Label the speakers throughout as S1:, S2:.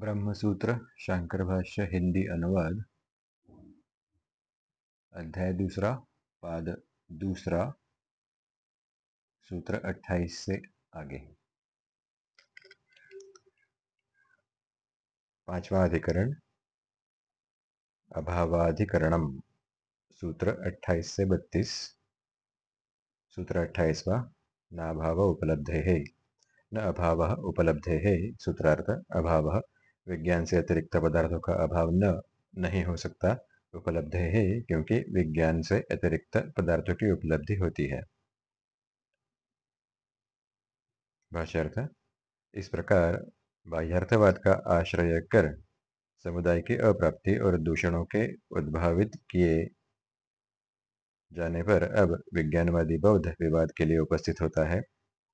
S1: ब्रह्मसूत्र, शंकर भाष्य, हिंदी अनुवाद। अध्याय दूसरा, पाद दूसरा, सूत्र 28 से आगे। पांचवा अधिकरण अभावाधिकरणम, सूत्र 28 से 32 सूत्र 28वां नाभाव उपलब्धे न अभाव उपलब्धे सूत्रार्थ अभाव विज्ञान से अतिरिक्त पदार्थों का अभाव न, नहीं हो सकता, उपलब्ध है क्योंकि विज्ञान से अतिरिक्त पदार्थों की उपलब्धि होती है। भाष्यर्थ, इस प्रकार बाह्यार्थवाद का आश्रय कर समुदाय की अप्राप्ति और दूषणों के उद्भावित किए जाने पर अब विज्ञानवादी बौद्ध विवाद के लिए उपस्थित होता है।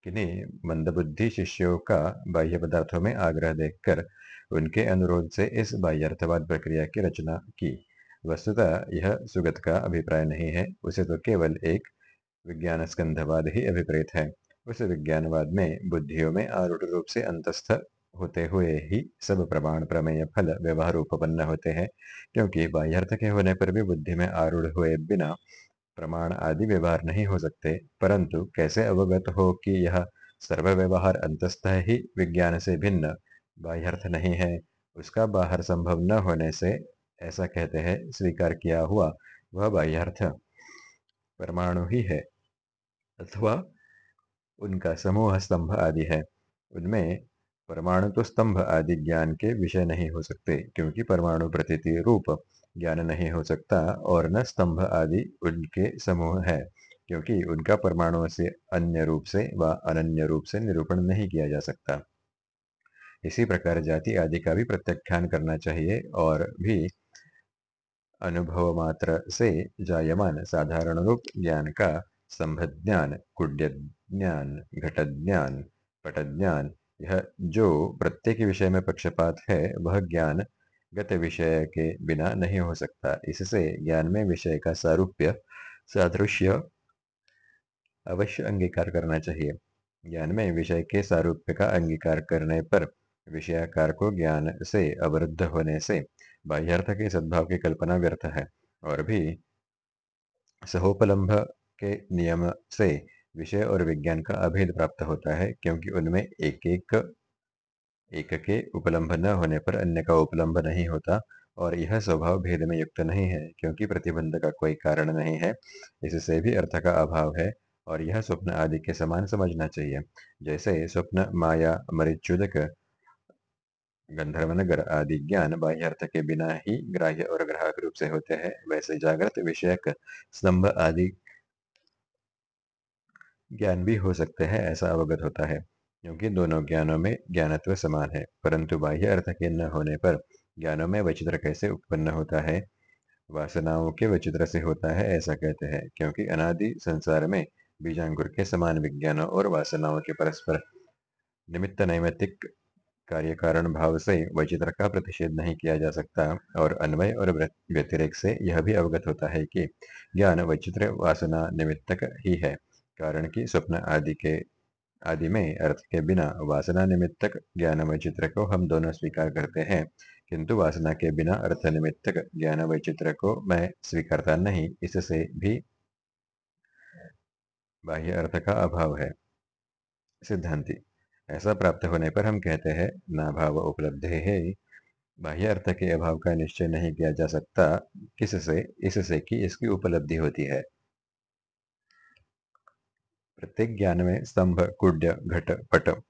S1: किन्हीं मंदबुद्धि शिष्यों का बाह्य पदार्थों में आग्रह देखकर उनके अनुरोध से इस बाह्यार्थवाद प्रक्रिया की रचना की। वस्तुतः, यह सुगत का अभिप्राय नहीं है, उसे तो केवल एक विज्ञान स्कंधवाद ही अभिप्रेत है। उस विज्ञानवाद में बुद्धियों में आरूढ़ रूप से अंतस्थ होते हुए ही सब प्रमाण, प्रमेय, फल, व्यवहार उपपन्न होते हैं, क्योंकि बाह्यर्थ के होने पर भी बुद्धि में आरूढ़ हुए बिना प्रमाण आदि व्यवहार नहीं हो सकते। परंतु कैसे अवगत हो कि यह सर्व व्यवहार अंतस्थ ही विज्ञान से भिन्न बाह्यर्थ नहीं है। उसका बाहर संभव न होने से ऐसा कहते हैं, स्वीकार किया हुआ। वह बाह्यार्थ परमाणु ही है अथवा उनका समूह स्तंभ आदि है। उनमें परमाणु तो स्तंभ आदि ज्ञान के विषय नहीं हो सकते, क्योंकि परमाणु प्रतीति रूप ज्ञान नहीं हो सकता और न स्तंभ आदि उनके समूह है, क्योंकि उनका परमाणुओं से अन्य रूप से व अनन्य रूप से निरूपण नहीं किया जा सकता। इसी प्रकार जाति आदि का भी प्रत्याख्यान करना चाहिए और भी अनुभव मात्र से जायमान साधारण रूप ज्ञान का संभज्ञान कुड्य ज्ञान घट ज्ञान पट ज्ञान यह जो प्रत्येक विषय में पक्षपात है, वह ज्ञान गत विषय के बिना नहीं हो सकता। इससे ज्ञान में विषय का सारूप्य, सादृश्य अवश्य अंगीकार करना चाहिए। ज्ञान में विषय के सारूप्य का अंगीकार करने पर विषयाकार को ज्ञान से, अवरुद्ध होने से, बाह्यार्थ के सद्भाव की कल्पना व्यर्थ है। और भी सहोपलम्भ के नियम से विषय और विज्ञान का अभेद प्राप्त होता है, क्योंकि उनमें एक एक एक के उपलम्भ न होने पर अन्य का उपलम्भ नहीं होता, और यह स्वभाव भेद में युक्त नहीं है, क्योंकि प्रतिबंध का कोई कारण नहीं है। इससे भी अर्थ का अभाव है, और यह स्वप्न आदि के समान समझना चाहिए। जैसे स्वप्न माया मरिचुदक गंधर्वनगर आदि ज्ञान बाह्य अर्थ के बिना ही ग्राह्य और ग्राहक रूप से होते हैं। वैसे जागृत विषयक स्तंभ आदि ज्ञान भी हो सकते हैं, ऐसा अवगत होता है, क्योंकि दोनों ज्ञानों में ज्ञानत्व समान है, परंतु बाह्य अर्थ के न होने पर ज्ञानों में वचित्र कैसे उत्पन्न होता है? वासनाओं के वचित्र से होता है, ऐसा कहते हैं, क्योंकि अनादि संसार में बीजांकुर के समान विज्ञानों और वासनाओं के परस्पर निमित्त नैमित्तिक कार्य कारण भाव से वचित्र का प्रतिषेध नहीं किया जा सकता और अन्वय और व्यतिरेक से यह भी अवगत होता है कि ज्ञान वचित्र वासना निमित्तक ही है, कारण कि स्वप्न आदि के, आदि में अर्थ के बिना वासना निमित्तक ज्ञान वैचित्र को हम दोनों स्वीकार करते हैं, किंतु वासना के बिना अर्थ निमित्तक ज्ञान वैचित्र को मैं स्वीकारता नहीं, इससे भी बाह्य अर्थ का अभाव है। सिद्धांति ऐसा प्राप्त होने पर हम कहते हैं नाभाव उपलब्ध है बाह्य अर्थ के अभाव का निश्चय नहीं किया जा सकता, किससे, इससे कि इसकी उपलब्धि होती है। प्रत्येक ज्ञान में स्तंभ, कुड्य, घट, पट,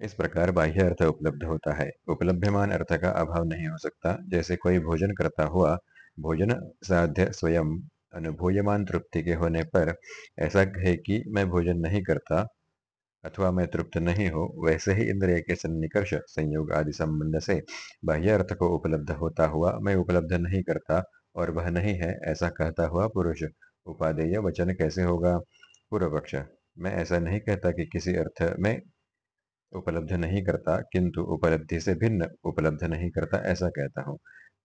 S1: इस प्रकार बाह्य अर्थ उपलब्ध होता है। उपलब्धमान अर्थ का अभाव नहीं हो सकता। जैसे कोई भोजन करता हुआ, भोजन साध्य स्वयं, अनुभूयमान तृप्ति के होने पर ऐसा है कि, मैं भोजन नहीं करता अथवा मैं तृप्त नहीं हो, वैसे ही इंद्रिय के सन्निकर्ष संयोग आदि संबंध से बाह्य अर्थ को उपलब्ध होता हुआ मैं उपलब्ध नहीं करता और वह नहीं है, ऐसा कहता हुआ पुरुष। उपादेय वचन कैसे होगा? पूर्व पक्ष मैं ऐसा नहीं कहता कि किसी अर्थ में उपलब्ध नहीं करता, किंतु उपलब्धि से भिन्न उपलब्ध नहीं करता, ऐसा कहता हूँ।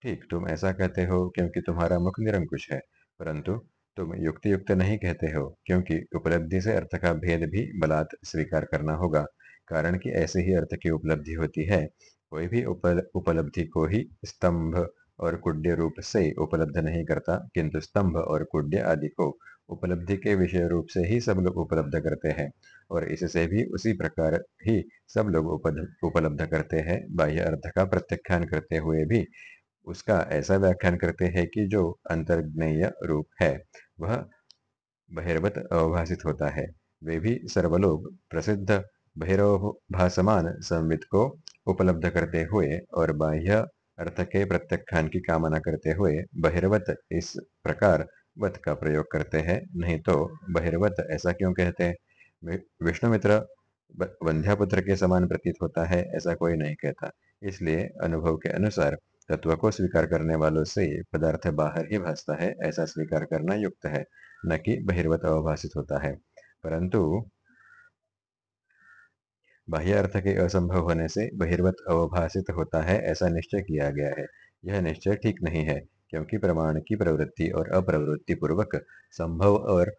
S1: ठीक, तुम ऐसा कहते हो क्योंकि तुम्हारा मुख निरंकुश है, परंतु तुम युक्ति युक्त नहीं कहते हो क्योंकि उपलब्धि से अर्थ का भेद भी बलात् स्वीकार करना होगा। कारण कि ऐसे ही अर्थ की उपलब्धि होती है। कोई भी उपल, उपलब्धि को ही स्तंभ और कुड्य रूप से उपलब्ध नहीं करता किंतु स्तंभ और कुड्य आदि को उपलब्धि के विषय रूप से ही सब लोग उपलब्ध करते हैं और इससे भी उसी प्रकार ही सब लोग उपलब्ध करते हैं। बाह्य अर्थ का प्रत्याख्यान करते हुए भी उसका ऐसा व्याख्यान करते हैं कि जो अंतर्ज्ञेय रूप है, वह बहिर्वत अवभाषित होता है। वे भी सर्वलोक प्रसिद्ध, बहिर्भासमान संवित को उपलब्ध करते हुए और बाह्य अर्थ के प्रत्याख्यान की कामना करते हुए बहिर्वत इस प्रकार वत का प्रयोग करते हैं। नहीं तो बहिर्वत ऐसा क्यों कहते हैं? विष्णुमित्र वंध्यापुत्र के समान प्रतीत होता है, ऐसा कोई नहीं कहता। इसलिए अनुभव के अनुसार तत्व को स्वीकार करने वालों से पदार्थ बाहर ही भासता है, ऐसा स्वीकार करना युक्त है, न कि बहिर्वत अवभाषित होता है। परंतु बाह्य अर्थ के असंभव होने से बहिर्वत अवभाषित होता है, ऐसा निश्चय किया गया है। यह निश्चय ठीक नहीं है, क्योंकि प्रमाण की प्रवृत्ति और अप्रवृत्ति पूर्वक संभव और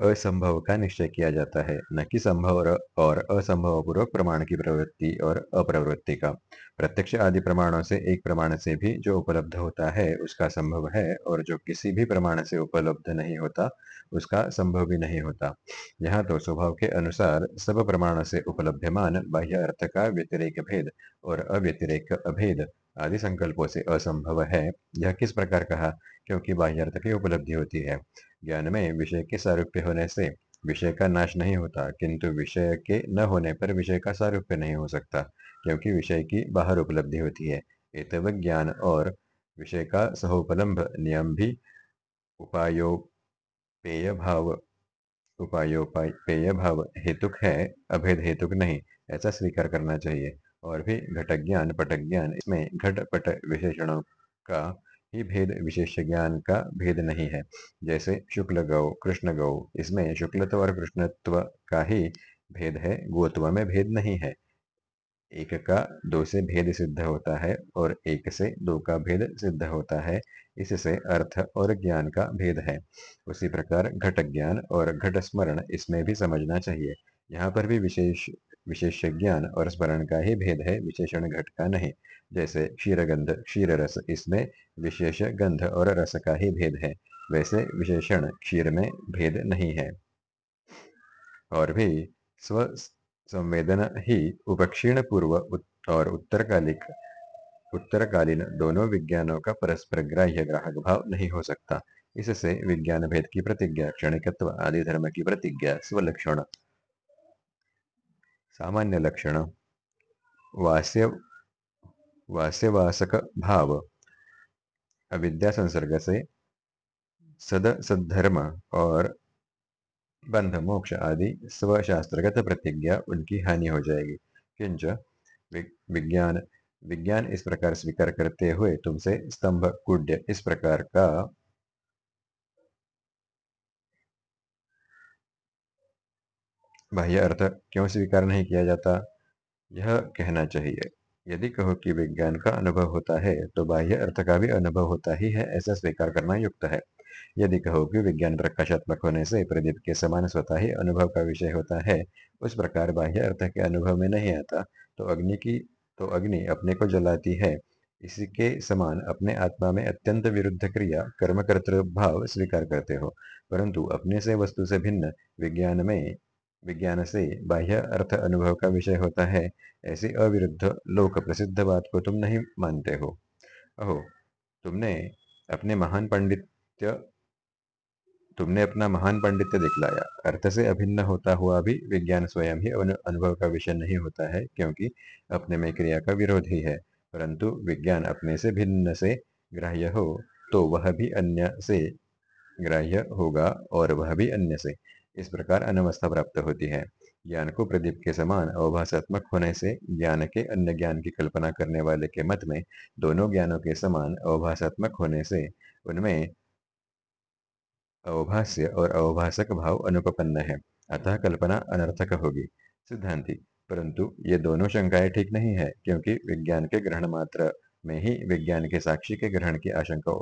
S1: असंभव का निश्चय किया जाता है। न कि संभव और असंभव पूर्वक प्रमाण की प्रवृत्ति और अप्रवृत्ति का। प्रत्यक्ष आदि प्रमाणों से एक प्रमाण से भी जो उपलब्ध होता है, उसका संभव है और जो किसी भी प्रमाण से उपलब्ध नहीं होता, उसका संभव भी नहीं होता। यहाँ तो स्वभाव के अनुसार सब प्रमाण से उपलब्धमान बाह्य अर्थ का व्यतिरेक भेद और अव्यतिरेक अभेद आदि संकल्पों से असंभव है। यह किस प्रकार कहा? क्योंकि बाह्य अर्थ की उपलब्धि होती है। ज्ञान में विषय के सारूप्य होने से विषय का नाश नहीं होता, किंतु विषय के न होने पर विषय का सारूप्य नहीं हो सकता, क्योंकि विषय की बाहर उपलब्धि होती है। एतव ज्ञान और विषय का सहोपलम्भ नियम भी उपायोपेय भाव उपायोपेय भाव हेतुक है, अभेद हेतुक नहीं, ऐसा स्वीकार करना चाहिए। और भी घटक ज्ञान, पटक ज्ञान, इसमें घट पट विशेषणों का ही भेद विशेष ज्ञान का भेद नहीं है। जैसे शुक्ल गौ, कृष्ण गौ, इसमें शुक्लत्व और कृष्णत्व का ही भेद है, गोत्व में भेद नहीं है। एक का दो से भेद सिद्ध होता है और एक से दो का भेद सिद्ध होता है, इससे अर्थ और ज्ञान का भेद है। उसी प्रकार घट ज्ञान और घट स्मरण इसमें भी समझना चाहिए। यहाँ पर भी विशेष विशेष ज्ञान और स्मरण का ही भेद है, विशेषण घट का नहीं। जैसे क्षीरगंध क्षीर रस इसमें विशेष गंध और रस का ही भेद है। वैसे विशेषण क्षीर में भेद नहीं है। और भी स्व संवेदन ही उपक्षीण पूर्व और उत्तरकालिक, उत्तरकालीन दोनों विज्ञानों का परस्पर ग्राह्य ग्राहक भाव नहीं हो सकता। इससे विज्ञान भेद की प्रतिज्ञा, क्षणिकत्व आदि धर्म की प्रतिज्ञा, स्वलक्षण सामान्य लक्षण, वास्य, वास्यवासक भाव, अविद्या संसर्ग से सद, सद्धर्म और बंध, मोक्ष आदि स्वशास्त्रगत प्रतिज्ञा उनकी हानि हो जाएगी। किंच विज्ञान विज्ञान इस प्रकार स्वीकार करते हुए तुमसे स्तंभ, कुड्य इस प्रकार का बाह्य अर्थ क्यों स्वीकार नहीं किया जाता? यह कहना चाहिए। यदि कहो कि विज्ञान का अनुभव होता है तो बाह्य अर्थ का भी अनुभव होता ही है, ऐसा स्वीकार करना युक्त है। यदि कहो कि विज्ञान प्रकाशात्मक होने से प्रदीप के समान स्वतः ही अनुभव का विषय होता है, उस प्रकार बाह्य अर्थ के अनुभव में नहीं आता तो अग्नि की तो अग्नि अपने को जलाती है। इसी के समान अपने आत्मा में अत्यंत विरुद्ध क्रिया कर्म भाव स्वीकार करते हो। परंतु अपने से वस्तु से भिन्न विज्ञान में विज्ञान से बाह्य अर्थ अनुभव का विषय होता है। ऐसी अविरुद्ध लोक प्रसिद्ध बात को तुम नहीं मानते हो। अहो, तुमने अपने महान पंडित्य, तुमने अपना महान पंडित्य दिखलाया। अर्थ से अभिन्न होता हुआ भी विज्ञान स्वयं ही अनुभव का विषय नहीं होता है, क्योंकि अपने में क्रिया का विरोध ही है। परंतु विज्ञान अपने से भिन्न से ग्राह्य हो तो वह भी अन्य से ग्राह्य होगा और वह भी अन्य से। इस प्रकार अनवस्था प्राप्त होती है। ज्ञान को प्रदीप के समान अवभाषात्मक होने से ज्ञान के अन्य ज्ञान की कल्पना करने वाले के मत में दोनों ज्ञानों के समान अवभाषात्मक होने से उनमें अवभाष्य और अवभाषक भाव अनुपन्न है। अतः कल्पना अनर्थक होगी। सिद्धांति, परंतु ये दोनों शंकाएँ ठीक नहीं है, क्योंकि विज्ञान के ग्रहण मात्र में ही विज्ञान के साक्षी के ग्रहण की आशंका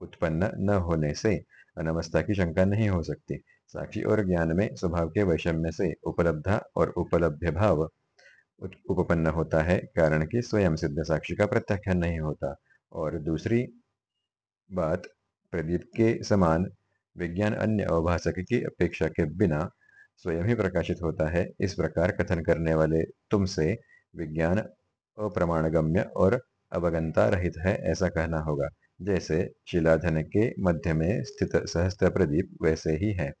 S1: उत्पन्न न होने से अनवस्था की शंका नहीं हो सकती। साक्षी और ज्ञान में स्वभाव के वैषम्य से उपलब्धा और उपलब्ध भाव उपपन्न होता है, कारण कि स्वयं सिद्ध साक्षी का प्रत्याख्यान नहीं होता। और दूसरी बात, प्रदीप के समान विज्ञान अन्य अवभाषक की अपेक्षा के बिना स्वयं ही प्रकाशित होता है। इस प्रकार कथन करने वाले तुमसे विज्ञान अप्रमाणगम्य और अवगंता रहित है, ऐसा कहना होगा। जैसे शिलाधन के मध्य में स्थित सहस्त्र प्रदीप वैसे ही है।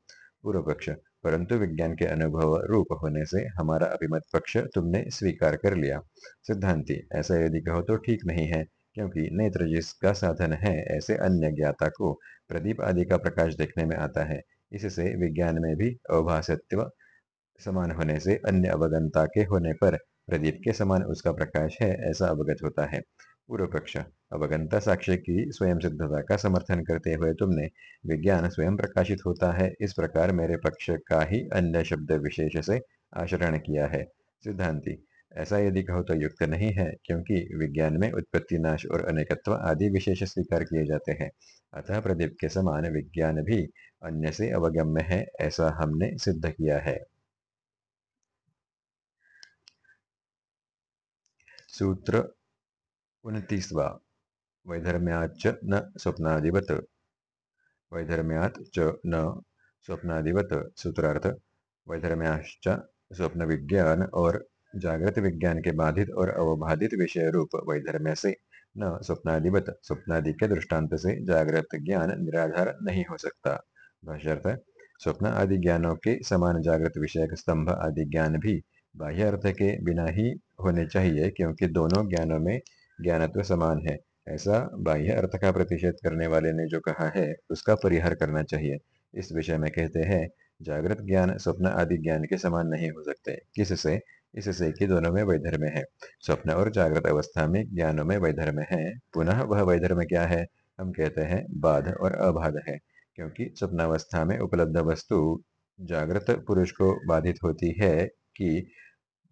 S1: पूर्व पक्ष परंतु विज्ञान के अनुभव रूप होने से हमारा अभिमत पक्ष तुमने स्वीकार कर लिया। सिद्धांति, ऐसा यदि कहो तो ठीक नहीं है, क्योंकि नेत्र जिसका साधन है, ऐसे अन्य ज्ञाता को प्रदीप आदि का प्रकाश देखने में आता है। इससे विज्ञान में भी अभाषत्व समान होने से अन्य अवगंता के होने पर प्रदीप के समान उसका प्रकाश है, ऐसा अवगत होता है। पूर्व पक्ष अवगंता साक्ष्य की स्वयं सिद्धता का समर्थन करते हुए तुमने विज्ञान स्वयं प्रकाशित होता है। इस प्रकार मेरे पक्ष का ही अन्य शब्द विशेष से आचरण किया है। सिद्धांति, ऐसा यदि कहो तो युक्त नहीं है, क्योंकि विज्ञान में उत्पत्ति नाश और अनेकत्व आदि विशेष स्वीकार किए जाते हैं। अतः प्रदीप के समान विज्ञान भी अन्य से अवगम्य है, ऐसा हमने सिद्ध किया है। सूत्र उनतीसवा। वैधर्म्याच न स्वप्नादिवत वैधर्म्यात च न स्वप्नादिवत सूत्रार्थ, वैधर्म्याश्च स्वप्न विज्ञान और जागृत विज्ञान के बाधित और अवबाधित विषय रूप वैधर्म्य से न स्वप्नादिवत स्वप्नादि के दृष्टांत से जागृत ज्ञान निराधार नहीं हो सकता। भाष्यर्थ, स्वप्न आदि ज्ञानों के समान जागृत विषय स्तंभ आदि ज्ञान भी बाह्य अर्थ के बिना ही होने चाहिए, क्योंकि दोनों ज्ञानों में ज्ञानत्व समान है। ऐसा बाह्य अर्थ का प्रतिषेध करने वाले ने जो कहा है, उसका परिहार करना चाहिए। इस विषय में कहते हैं, जागृत ज्ञान, स्वप्न आदि ज्ञान के समान नहीं हो सकते। किससे? इससे कि दोनों में वैधर्म्य है। स्वप्न और जागृत अवस्था में ज्ञानों में वैधर्म है। पुनः वह वैधर्म क्या है? हम कहते हैं, बाध और अबाध है। क्योंकि स्वप्नावस्था में उपलब्ध वस्तु जागृत पुरुष को बाधित होती है कि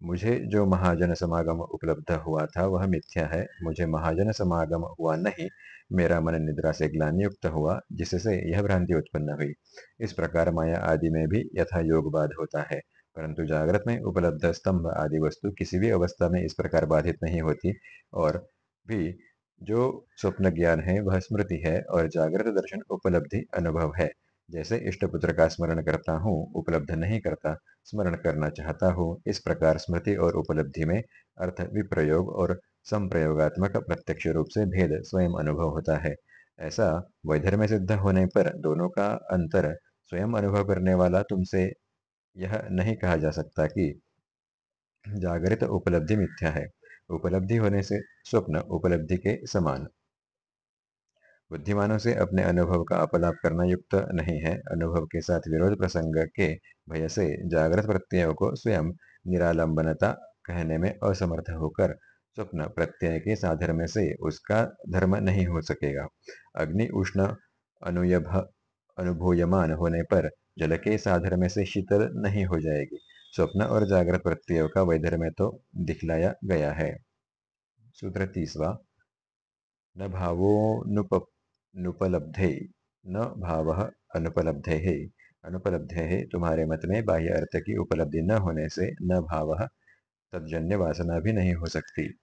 S1: मुझे जो महाजन समागम उपलब्ध हुआ था, वह मिथ्या है। मुझे महाजन समागम हुआ नहीं, मेरा मन निद्रा से ग्लानि युक्त हुआ, जिससे यह भ्रांति उत्पन्न हुई। इस प्रकार माया आदि में भी यथा योगबाद होता है, परंतु जागृत में उपलब्ध स्तंभ आदि वस्तु किसी भी अवस्था में इस प्रकार बाधित नहीं होती, और भी जो स्वप्न ज्ञान है, वह स्मृति है, और जागृत दर्शन उपलब्धि अनुभव है। जैसे इष्ट पुत्र का स्मरण करता हूँ, उपलब्ध नहीं करता, स्मरण करना चाहता हूँ, इस प्रकार स्मृति और उपलब्धि में अर्थ विप्रयोग और संप्रयोगात्मक प्रत्यक्ष रूप से भेद स्वयं अनुभव होता है। ऐसा वैधर्म्य सिद्ध होने पर दोनों का अंतर स्वयं अनुभव करने वाला तुमसे यह नहीं कहा जा सकता कि जागृत उपलब्धि मिथ्या है। उपलब्धि होने से स्वप्न उपलब्धि के समान। बुद्धिमानों से अपने अनुभव का अपलाप करना युक्त नहीं है। अनुभव के साथ विरोध प्रसंग के भय से जागृत प्रत्ययों को स्वयं निरालंबनता कहने में असमर्थ होकर स्वप्न प्रत्यय के साधर्म से उसका धर्म नहीं हो सकेगा। अग्नि उष्ण अनुयभ, अनुभूयमान होने पर जल के साधर्म से शीतल नहीं हो जाएगी। स्वप्न और जागृत प्रत्ययों का वैधर्म तो दिखलाया गया है। सूत्र तीसवा न भावोनुप नुपलब्धे। न भाव अनुपलब्धे। है अनुपलब्धे है तुम्हारे मत में बाह्य अर्थ की उपलब्धि न होने से न भाव तजन्य वासना भी नहीं हो सकती।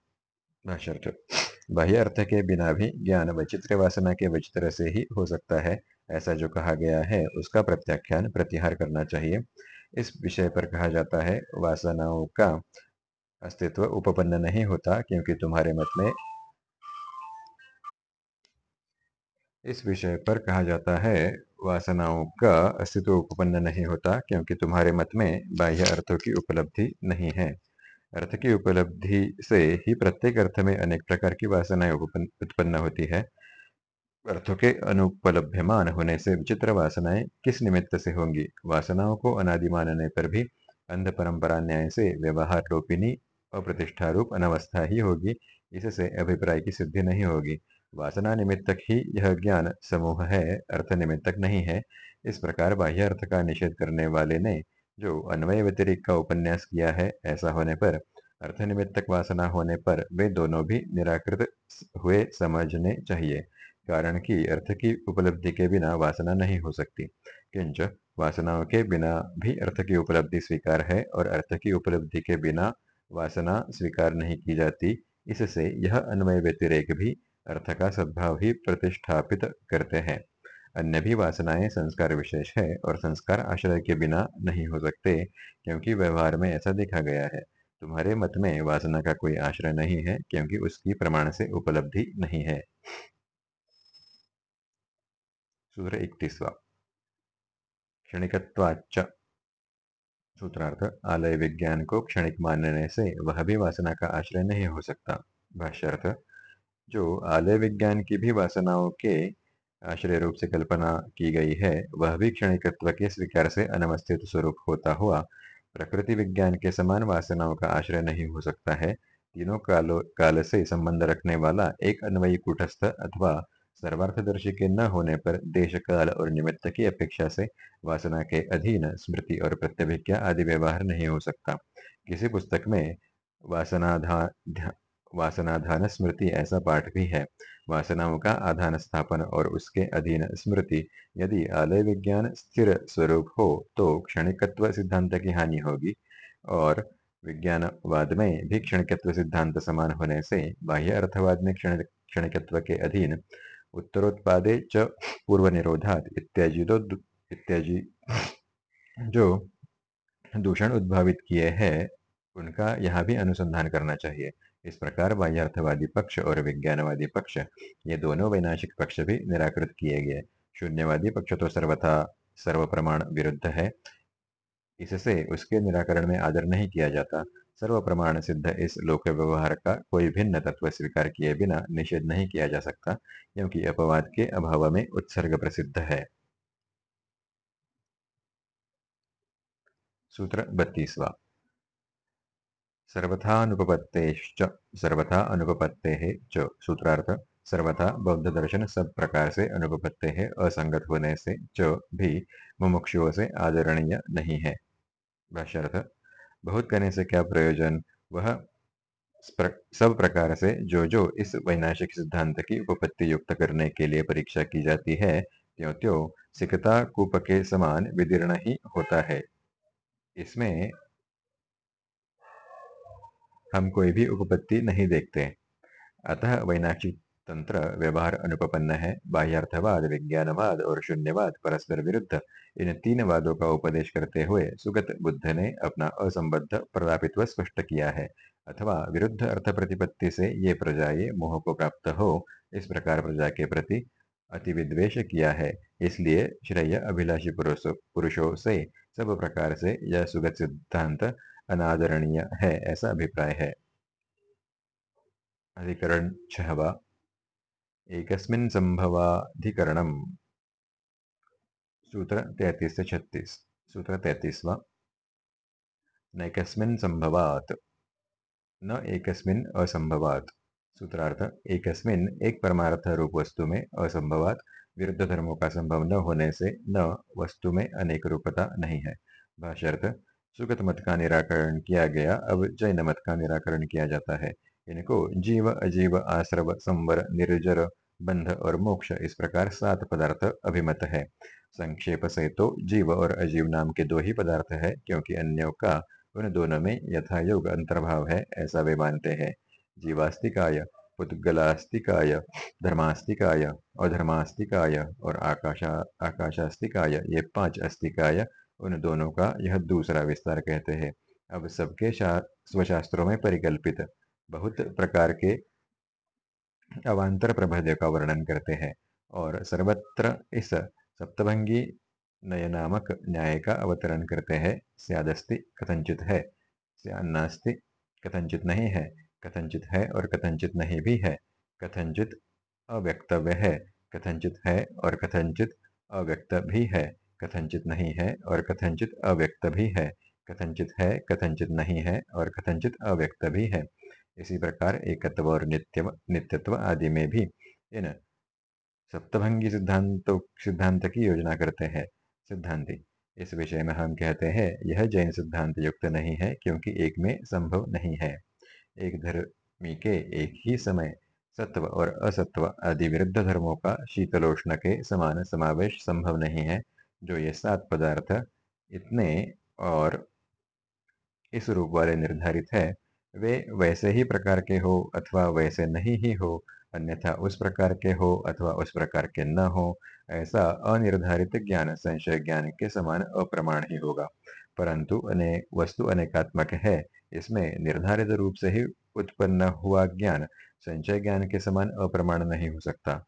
S1: बाह्य अर्थ के बिना भी ज्ञान वचित्र वासना के वचित्र से ही हो सकता है, ऐसा जो कहा गया है, उसका प्रत्याख्यान प्रतिहार करना चाहिए। इस विषय पर कहा जाता है, वासनाओं का अस्तित्व उपपन्न नहीं होता, क्योंकि तुम्हारे मत में इस विषय पर कहा जाता है, वासनाओं का अस्तित्व उपपन्न नहीं होता क्योंकि तुम्हारे मत में बाह्य अर्थों की उपलब्धि नहीं है। अर्थ की उपलब्धि से ही प्रत्येक अर्थ में अनेक प्रकार की वासनाएँ उत्पन्न होती है। अर्थों के अनुपलभ्यमान होने से विचित्र वासनाएँ किस निमित्त से होंगी? वासनाओं को अनादि मानने पर भी अंध परंपरा न्याय से व्यवहार रूपिणी अप्रतिष्ठा रूप अनवस्था ही होगी, इससे अभिप्राय की सिद्धि नहीं होगी। वासना निमित्तक ही यह ज्ञान समूह है अर्थ निमित्तक नहीं है। इस प्रकार बाह्य अर्थ का निषेध करने वाले ने जो अन्वय व्यतिरिक्त का उपन्यास किया है, ऐसा होने पर अर्थ निमित्तक वासना होने पर वे दोनों भी निराकृत हुए समझने चाहिए। कारण कि अर्थ की उपलब्धि के बिना वासना नहीं हो सकती। किंच, वासनाओं के बिना भी अर्थ की उपलब्धि स्वीकार है और अर्थ की उपलब्धि के बिना वासना स्वीकार नहीं की जाती। इससे यह अन्वय व्यतिरेक भी अर्थ का सद्भाव ही प्रतिष्ठापित करते हैं। अन्य भी वासनाएँ संस्कार विशेष है और संस्कार आश्रय के बिना नहीं हो सकते, क्योंकि व्यवहार में ऐसा देखा गया है। तुम्हारे मत में वासना का कोई आश्रय नहीं है, क्योंकि उसकी प्रमाण से उपलब्धि नहीं है। सूत्र इकतीसवा। क्षणिकत्वाच्च। सूत्रार्थ, आलय विज्ञान को क्षणिक मानने से वह भी वासना का आश्रय नहीं हो सकता। भाष्यर्थ जो आलय विज्ञान की भी वासनाओं के, आश्रय रूप से कल्पना की गई है, वह भी क्षणिकत्व के स्वीकार से अनवस्थित स्वरूप होता हुआ, प्रकृति विज्ञान के समान वासनाओं का आश्रय नहीं हो सकता है। तीनों कालों, काल से संबंध रखने वाला एक अन्वयी कुटस्थ अथवा सर्वार्थदर्शी के न होने पर देश काल और निमित्त की अपेक्षा से वासना के अधीन स्मृति और प्रत्यभिज्ञा आदि व्यवहार नहीं हो सकता। किसी पुस्तक में वासनाधान वासनाधान स्मृति ऐसा पाठ भी है। वासनाओं का आधान स्थापन और उसके अधीन स्मृति। यदि आलय विज्ञान स्थिर स्वरूप हो तो क्षणिकत्व सिद्धांत की हानि होगी और विज्ञानवाद में भी क्षणिकत्व सिद्धांत समान होने से बाह्य अर्थवाद में क्षण, क्षणिकत्व के अधीन उत्तरोत्पादे च पूर्व निरोधात इत्यादि तो इत्यादि जो दूषण उद्भावित किए हैं, उनका यहाँ भी अनुसंधान करना चाहिए। इस प्रकार बाह्यार्थवादी पक्ष और विज्ञानवादी पक्ष, ये दोनों वैनाशिक पक्ष भी निराकृत किए गए शून्यवादी पक्ष तो सर्वथा सर्व प्रमाण विरुद्ध है। इससे उसके निराकरण में आदर नहीं किया जाता। सर्व प्रमाण सिद्ध इस लोक व्यवहार का कोई भिन्न तत्व स्वीकार किए बिना निषेध नहीं किया जा सकता, क्योंकि अपवाद के अभाव में उत्सर्ग प्रसिद्ध है। सूत्र बत्तीसवा। सर्वथानुपपत्तेश्च सर्वथा अनुपपत्ते च, सूत्रार्थ, सर्वथा बौद्ध दर्शन सब प्रकार से अनुपपत्ते है असंगत होने से च, भी मुमुक्षुओं से आदरणीय नहीं है। भाष्यर्थ बहुत कहने से क्या प्रयोजन? वह सब प्रकार से जो जो इस वैनाशिक सिद्धांत की उपपत्ति युक्त करने के लिए परीक्षा की जाती है, त्यों त्यों सिकता कूप के समान विदीर्ण ही होता है। इसमें हम कोई भी उपपत्ति नहीं देखते। अतः वैनाशिक तंत्र व्यवहार अनुपन्न है, बाह्यार्थवाद, विज्ञानवाद और शून्यवाद परस्पर विरुद्ध। इन तीन वादों का उपदेश करते हुए सुगत बुद्ध ने अपना असंबद्ध प्रलापित्व स्पष्ट किया है, अथवा विरुद्ध अर्थ प्रतिपत्ति से ये प्रजा ये मोह को प्राप्त हो, इस प्रकार प्रजा के प्रति अति विद्वेश किया है। इसलिए श्रेय अभिलाषी पुरुषों से सब प्रकार से यह सुगत सिद्धांत अनादरणीय है, ऐसा अभिप्राय है। अधिकरण छहवा। एकस्मिन् संभवाधिकरणम। सूत्र तैतीस से छत्तीस। सूत्र तैतीसवा। नैकस्मिन् संभवात। न एकस्मिन् असंभवात। सूत्रार्थ, एकस्मिन एक परमार्थ रूप वस्तु में असंभवात। विरुद्ध धर्मों का संभव न होने से न वस्तु में अनेक रूपता नहीं है। भाष्यर्थ सुगत मत का निराकरण किया गया। अब जैन मत का निराकरण किया जाता है। इनको जीव, अजीव, आश्रव, संवर, निर्जर, बंध और मोक्ष इस प्रकार सात पदार्थ अभिमत है। संक्षेप से तो जीव और अजीव नाम के दो ही पदार्थ है, क्योंकि अन्यों का, उन दोनों में यथा योग अंतर्भाव है, ऐसा वे मानते हैं। जीवास्तिकाय, पुद्गलास्तिकाय, धर्मास्तिकाय, अधर्मास्तिकाय और आकाशा, आकाशास्तिकाय, ये पाँच अस्तिकाय उन दोनों का यह दूसरा विस्तार कहते हैं। अब सबके स्वशास्त्रों में परिकल्पित बहुत प्रकार के अवान्तर प्रभेद का वर्णन करते हैं और सर्वत्र इस सप्तभंगी नय नामक न्याय का अवतरण करते हैं। सियादस्ति कथनचित है, सियान्नास्ति कथनचित नहीं है कथनचित है और कथनचित नहीं भी है। कथनचित अव्यक्तव्य है कथनचित है और कथनचित अव्यक्त भी है। कथनचित नहीं है और कथनचित अव्यक्त भी है। कथनचित है कथनचित नहीं है और कथनचित अव्यक्त भी है। इसी प्रकार एकत्व और नित्य नित्यत्व आदि में भी इन सप्तभंगी सिद्धांतों, सिद्धांत की योजना करते हैं। सिद्धांति, इस विषय में हम कहते हैं, यह जैन सिद्धांत युक्त नहीं है क्योंकि एक में संभव नहीं है। एक धर्मी के एक ही समय सत्व और असत्व आदि विरुद्ध धर्मों का शीतलोष्ण के समान समावेश संभव नहीं है। जो ये सात पदार्थ इतने और इस रूप वाले निर्धारित है, वे वैसे ही प्रकार के हो अथवा वैसे नहीं ही हो, अन्यथा उस प्रकार के हो अथवा उस प्रकार के न हो, ऐसा अनिर्धारित ज्ञान, संशय ज्ञान के समान अप्रमाण ही होगा। परंतु अनेक वस्तु अनेकात्मक है, इसमें निर्धारित रूप से ही उत्पन्न हुआ ज्ञान संचय ज्ञान के समान अप्रमाण नहीं हो सकता।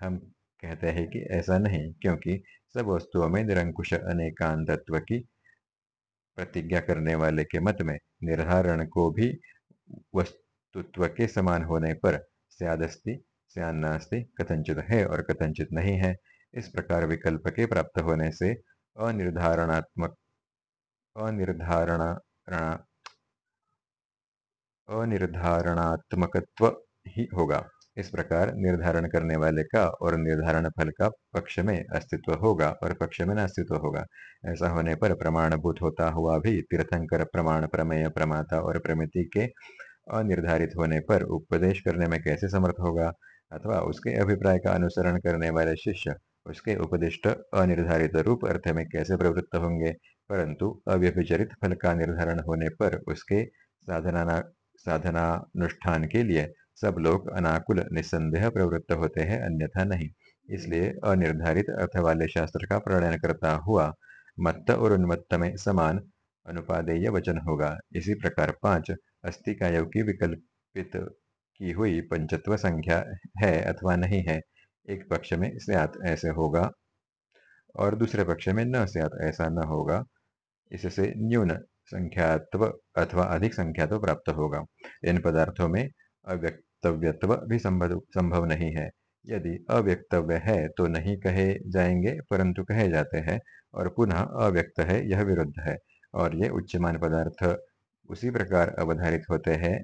S1: हम कहते हैं कि ऐसा नहीं, क्योंकि सब वस्तुओं में निरंकुश अनेकांतत्व की प्रतिज्ञा करने वाले के मत में निर्धारण को भी वस्तुत्व के समान होने पर स्यादस्ति, स्यान्नास्ति, कथंचित है और कथंचित नहीं है। इस प्रकार विकल्प के प्राप्त होने से अनिर्धारणात्मक, अनिर्धारणा, अनिर्धारणात्मकत्व ही होगा। इस प्रकार निर्धारण करने वाले का और निर्धारण फल का पक्ष में अस्तित्व होगा और पक्ष में अस्तित्व होगा। ऐसा होने पर प्रमाणभूत होता हुआ भी तीर्थंकर प्रमाण प्रमेय, प्रमाता और प्रमिति के अनिर्धारित होने पर उपदेश करने में कैसे समर्थ होगा अथवा उसके अभिप्राय का अनुसरण करने वाले शिष्य उसके उपदिष्ट अनिर्धारित रूप अर्थ में कैसे प्रवृत्त होंगे? परंतु अव्यभिचरित फल का निर्धारण होने पर उसके साधना साधनानुष्ठान के लिए सब लोग अनाकुल, निस्संदेह प्रवृत्त होते हैं, अन्यथा नहीं। इसलिए अनिर्धारित अर्थ वाले शास्त्र का प्रणयन करता हुआ मत्त और उन्मत्त में समान अनुपादेय वचन होगा। इसी प्रकार पाँच अस्थिकायों की विकल्पित की हुई पंचत्व संख्या है अथवा नहीं है। एक पक्ष में स्यात ऐसे होगा और दूसरे पक्ष में न स्यात ऐसा न होगा। इससे न्यून संख्यात्व अथवा अधिक संख्यात्व प्राप्त होगा। इन पदार्थों में अव्यक्तव्यत्व भी संभव संभव नहीं है। यदि अव्यक्तव्य है तो नहीं कहे जाएँगे, परंतु कहे जाते हैं और पुनः अव्यक्त है, यह विरुद्ध है। और ये उच्चमान पदार्थ उसी प्रकार अवधारित होते हैं,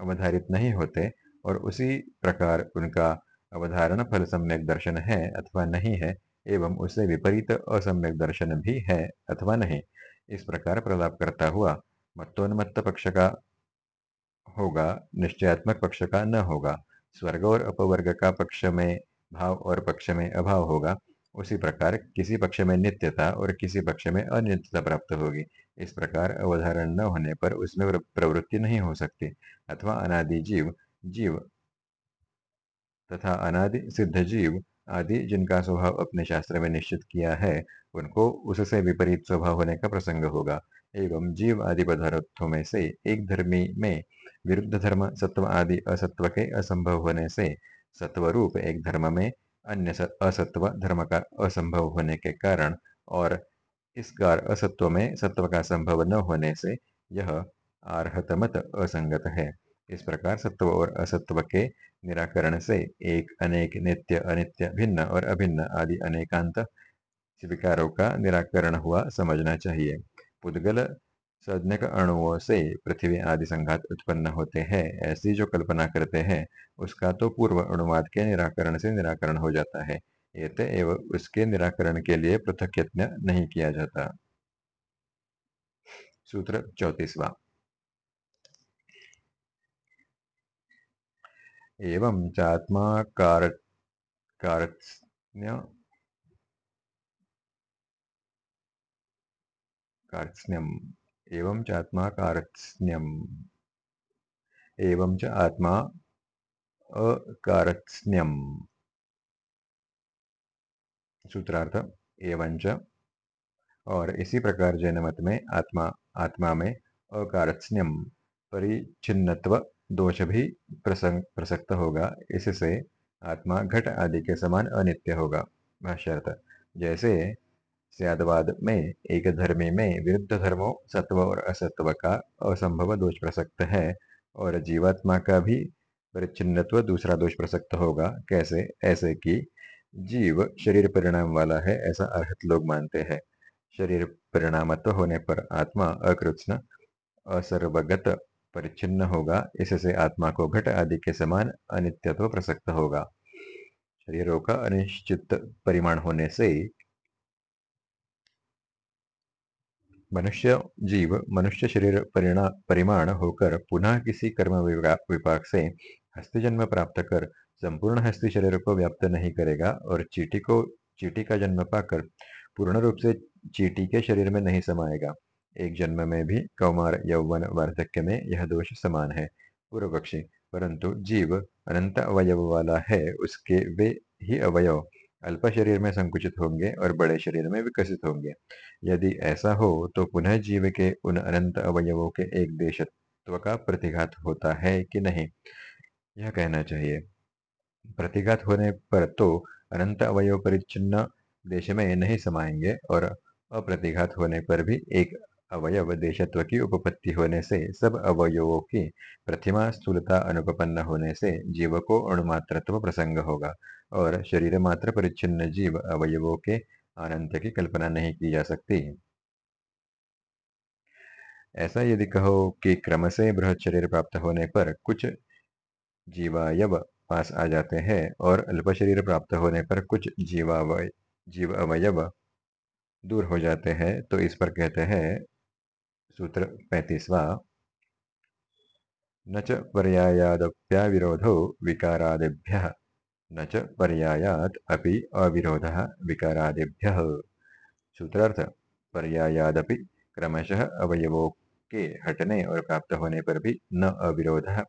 S1: अवधारित नहीं होते और उसी प्रकार उनका अवधारण फल सम्यक दर्शन है अथवा नहीं है, एवं उससे विपरीत असम्यक दर्शन भी है अथवा नहीं। इस प्रकार प्रलाप करता हुआ, मत्तोन्मत्त पक्ष का होगा, निश्चयात्मक पक्ष का न होगा। स्वर्ग और अपवर्ग का पक्ष में भाव और पक्ष में अभाव होगा। उसी प्रकार किसी पक्ष में नित्यता और किसी पक्ष में अनित्यता प्राप्त होगी। इस प्रकार अवधारण न होने पर उसमें प्रवृत्ति नहीं हो सकती। अथवा अनादि जीव जीव तथा अनादि सिद्ध जीव आदि जिनका स्वभाव अपने शास्त्र में निश्चित किया है, उनको उससे विपरीत स्वभाव होने का प्रसंग होगा। एवं जीव आदि पदार्थों में से एक धर्मी में विरुद्ध धर्म सत्व आदि असत्व के असंभव होने से सत्वरूप एक धर्म में अन्य असत्व धर्म का असंभव होने के कारण और इस कार असत्व में सत्व का संभव न होने से यह आर्हतमत असंगत है। इस प्रकार सत्व और असत्व के निराकरण से एक अनेक नित्य, अनित्य, भिन्न और अभिन्न आदि अनेकांत विकारों का निराकरण हुआ समझना चाहिए। पुद्गल संज्ञक अणुओं से पृथ्वी आदि संघात उत्पन्न होते हैं। ऐसी जो कल्पना करते हैं, उसका तो पूर्व अणुवाद के निराकरण से निराकरण हो जाता है। एवं उसके निराकरण के लिए पृथक यत्न नहीं किया जाता। सूत्र चौतीसवा। एवं चात्मा कार कार्य कार्त्स्न्यम एवं च आत्मा कारत्स्न्यम एवं च आत्मा अकारत्स्न्यम सूत्रार्थ, एवं च, और इसी प्रकार जैन मत में आत्मा आत्मा में अकारत्स्न्यम। परिचिन्नत्व दोष भी प्रसंग, प्रसक्त होगा। इससे आत्मा घट आदि के समान अनित्य होगा। भाष्यर्थ, जैसे सदवाद में, एक धर्मी में विरुद्ध धर्मों सत्व और असत्व का असंभव दोष प्रसक्त है और जीवात्मा का भी परिचिन्नत्व दूसरा दोष प्रसक्त होगा। कैसे? ऐसे कि जीव शरीर परिणाम वाला है ऐसा अर्हत लोग मानते हैं। शरीर परिणामत्व होने पर आत्मा अकृत्न असर्वगत परिचिन्न होगा। इससे आत्मा को घट आदि के समान अनित्यत्व प्रसक्त होगा। शरीरों का अनिश्चित परिमाण होने से मनुष्य जीव, मनुष्य शरीर परिमाण होकर पुनः किसी कर्म विपाक से हस्ती जन्म प्राप्त कर संपूर्ण हस्ती शरीर को व्याप्त नहीं करेगा और चीटी को, चीटी का जन्म पाकर पूर्ण रूप से चीटी के शरीर में नहीं समाएगा। एक जन्म में भी कौमार, यौवन, वार्धक्य में यह दोष समान है पूर्व पक्षी परंतु जीव अनंत अवयव वाला है, उसके वे ही अवयव। अल्प शरीर में संकुचित होंगे और बड़े शरीर में विकसित होंगे। यदि ऐसा हो तो पुनः जीव के उन अनंत अवयवों के एक देशत्व का प्रतिघात होता है कि नहीं? यह कहना चाहिए। प्रतिघात होने पर तो अनंत अवयव परिच्छिन्न देश में नहीं समाएँगे और अप्रतिघात होने पर भी एक अवयव देशत्व की उपपत्ति होने से सब अवयवों की प्रतिमा स्थूलता अनुपन्न होने से जीव को अणुमात्रत्व प्रसंग होगा। और शरीर मात्र परिच्छिन्न जीव अवयवों के अनंत की कल्पना नहीं की जा सकती। ऐसा यदि कहो कि क्रम से बृहद शरीर प्राप्त होने पर कुछ जीवायव पास आ जाते हैं और अल्प शरीर प्राप्त होने पर कुछ जीवावय जीव अवयव दूर हो जाते हैं तो इस पर कहते हैं सूत्र पैंतीसवा। न च पर्यायादप्याविरोधो विकारादिभ्यः। न च पर्यायात अपि अविरोधः विकारादिभ्यः। सूत्रार्थ, पर्यायादपि क्रमशः अवयवों के हटने और प्राप्त होने पर भी न अविरोध।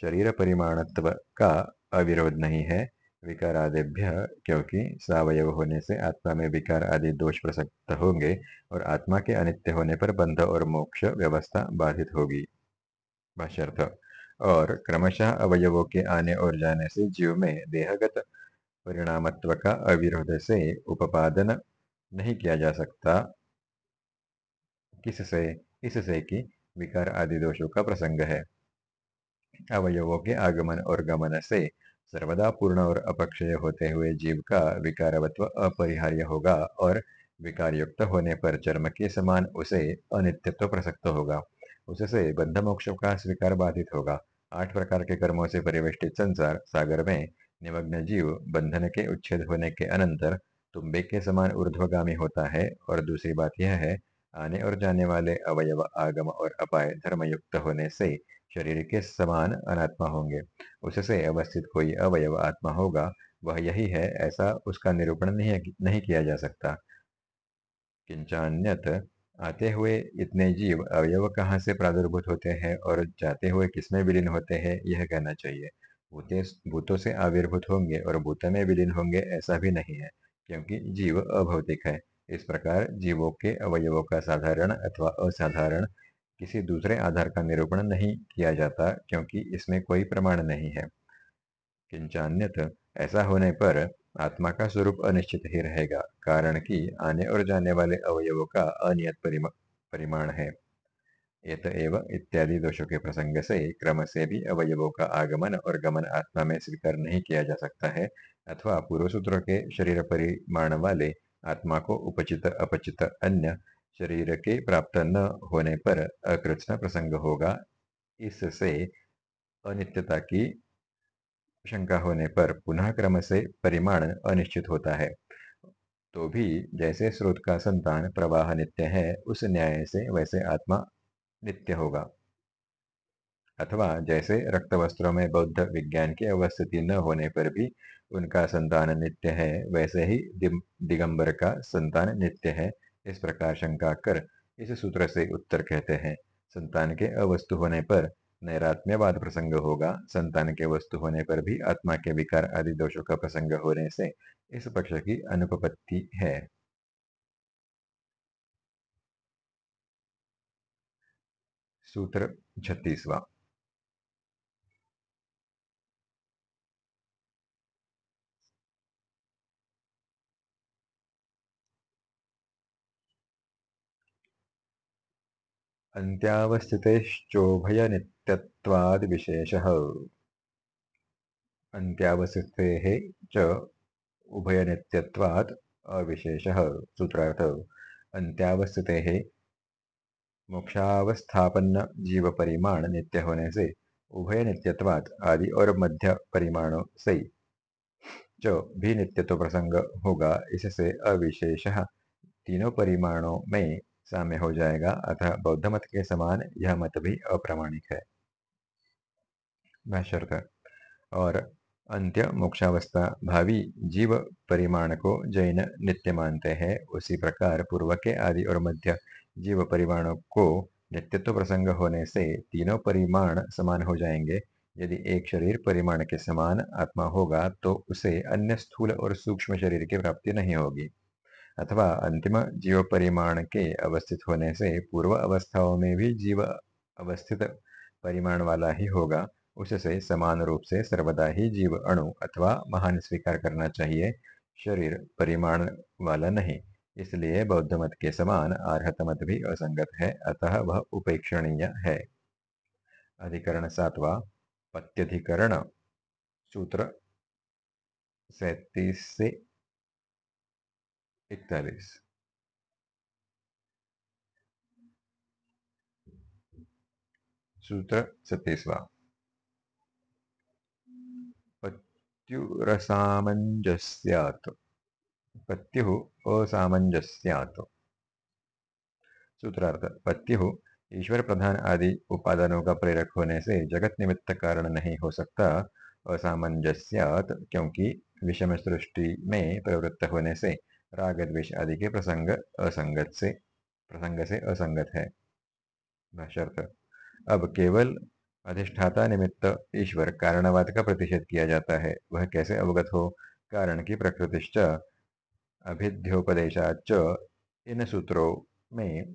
S1: शरीर परिमाणत्व का अविरोध नहीं है विकार आदिभ्य क्योंकि सवयव होने से आत्मा में विकार आदि दोष प्रसक्त होंगे और आत्मा के अनित्य होने पर बंध और मोक्ष व्यवस्था बाधित होगी। भाष्यर्थ और क्रमशः अवयवों के आने और जाने से जीव में देहगत परिणामत्व का अविरोध से उपादन नहीं किया जा सकता। किससे? इससे कि विकार आदि दोषों का प्रसंग है। अवयवों के आगमन और गमन से सर्वदा पूर्ण और अपक्षय होते हुए जीव का विकारवत्व अपरिहार्य होगा और विकार युक्त होने पर चर्म के समान उसे अनित्यत्व प्रसक्त होगा। उससे बंध मोक्ष का स्वीकार बाधित होगा। आठ प्रकार के कर्मों से परिवेष्टित संसार, सागर में निमग्न जीव बंधन के उच्छेद होने के अनंतर तुम्बे के समान ऊर्ध्वगामी होता है और दूसरी बात यह है, आने और जाने वाले अवयव, आगम और अपाय धर्मयुक्त होने से शरीर के समान अनात्मा होंगे। उससे अवस्थित कोई अवयव आत्मा होगा, वह यही है, ऐसा उसका निरूपण नहीं नहीं किया जा सकता। किंचान्यत आते हुए इतने जीव अवयव कहाँ से प्रादुर्भूत होते हैं और जाते हुए किसमें विलीन होते हैं, यह कहना चाहिए। भूते भूतों से आविर्भूत होंगे और भूत में विलीन होंगे ऐसा भी नहीं है, क्योंकि जीव अभौतिक है। इस प्रकार जीवों के अवयवों का साधारण अथवा असाधारण किसी दूसरे आधार का निरूपण नहीं किया जाता, क्योंकि इसमें कोई प्रमाण नहीं है। किंचान्यत ऐसा होने पर आत्मा का स्वरूप अनिश्चित ही रहेगा कारण कि आने और जाने वाले अवयवों का अनियत परिमा, परिमाण है। एत एव इत्यादि दोषों के प्रसंग से क्रम से भी अवयवों का आगमन और गमन आत्मा में स्वीकार नहीं किया जा सकता है अथवा पूर्व सूत्रों के शरीर परिमाण वाले आत्मा को उपचित अपचित अन्य शरीर के प्राप्त न होने पर अकृष्ण प्रसंग होगा। इससे अनित्यता की शंका होने पर पुनः क्रम से परिमाण अनिश्चित होता है। तो भी जैसे स्रोत का संतान प्रवाह नित्य है, उस न्याय से वैसे आत्मा नित्य होगा। अथवा जैसे रक्त वस्त्रों में बौद्ध विज्ञान की अवस्थिति न होने पर भी उनका संतान नित्य है, वैसे ही दिगंबर का संतान नित्य है, इस प्रकार शंका कर इस सूत्र से उत्तर कहते हैं। संतान के अवस्तु होने पर नैरात्म्यवाद प्रसंग होगा। संतान के वस्तु होने पर भी, आत्मा के विकार आदि दोषों का प्रसंग होने से इस पक्ष की अनुपपत्ति है। सूत्र छत्तीसवा। अन्त्यावस्थितेश्चोभयनित्यत्वादिविशेषः अन्त्यावस्थितेः च उभयनित्यत्वात् अविशेषः सूत्रार्थ। अंत्यावस्थितेः मोक्षावस्थापन्न जीव परिमाण नित्य होने से उभय नित्यत्वात् आदि और मध्य परिमाणों से जो भी नित्यत्व प्रसंग होगा। इससे अविशेष तीनों परिमाणों में साम्य हो जाएगा। अतः बौद्ध मत के समान यह मत भी अप्रामाणिक है। और अंत्य मोक्षावस्था भावी जीव परिमाण को जैन नित्य मानते हैं। उसी प्रकार पूर्व के आदि और मध्य जीव परिमाणों को नित्यत्व प्रसंग होने से तीनों परिमाण समान हो जाएँगे। यदि एक शरीर परिमाण के समान आत्मा होगा तो उसे अन्य स्थूल और सूक्ष्म शरीर की प्राप्ति नहीं होगी। अथवा अंतिम जीव परिमाण के अवस्थित होने से पूर्व अवस्थाओं में भी जीव अवस्थित परिमाण वाला ही होगा। उससे समान रूप से सर्वदा ही जीव अणु अथवा महान स्वीकार करना चाहिए। शरीर परिमाण वाला नहीं, इसलिए बौद्ध मत के समान आर्हत मत भी असंगत है, अतः वह उपेक्षणीय है। अधिकरण सातवा, पत्यधिकरण, सूत्र सैतीस से इकतालीस सूत्र सतीसवा पत्युरसामंजस्यात् पत्यु सूत्रार्थ पत्यु ईश्वर प्रधान आदि उपादानों का प्रेरक होने से जगत निमित्त कारण नहीं हो सकता असामंजस्यात क्योंकि विषम सृष्टि में प्रवृत्त होने से राग द्वेष आदि के प्रसंग असंगत से, प्रसंग से असंगत है। अब केवल अधिष्ठाता निमित्त ईश्वर कारणवाद का प्रतिषेध किया जाता है, वह कैसे अवगत हो? कारण की प्रकृतिश्च अभिध्योपदेशाच इन सूत्रों में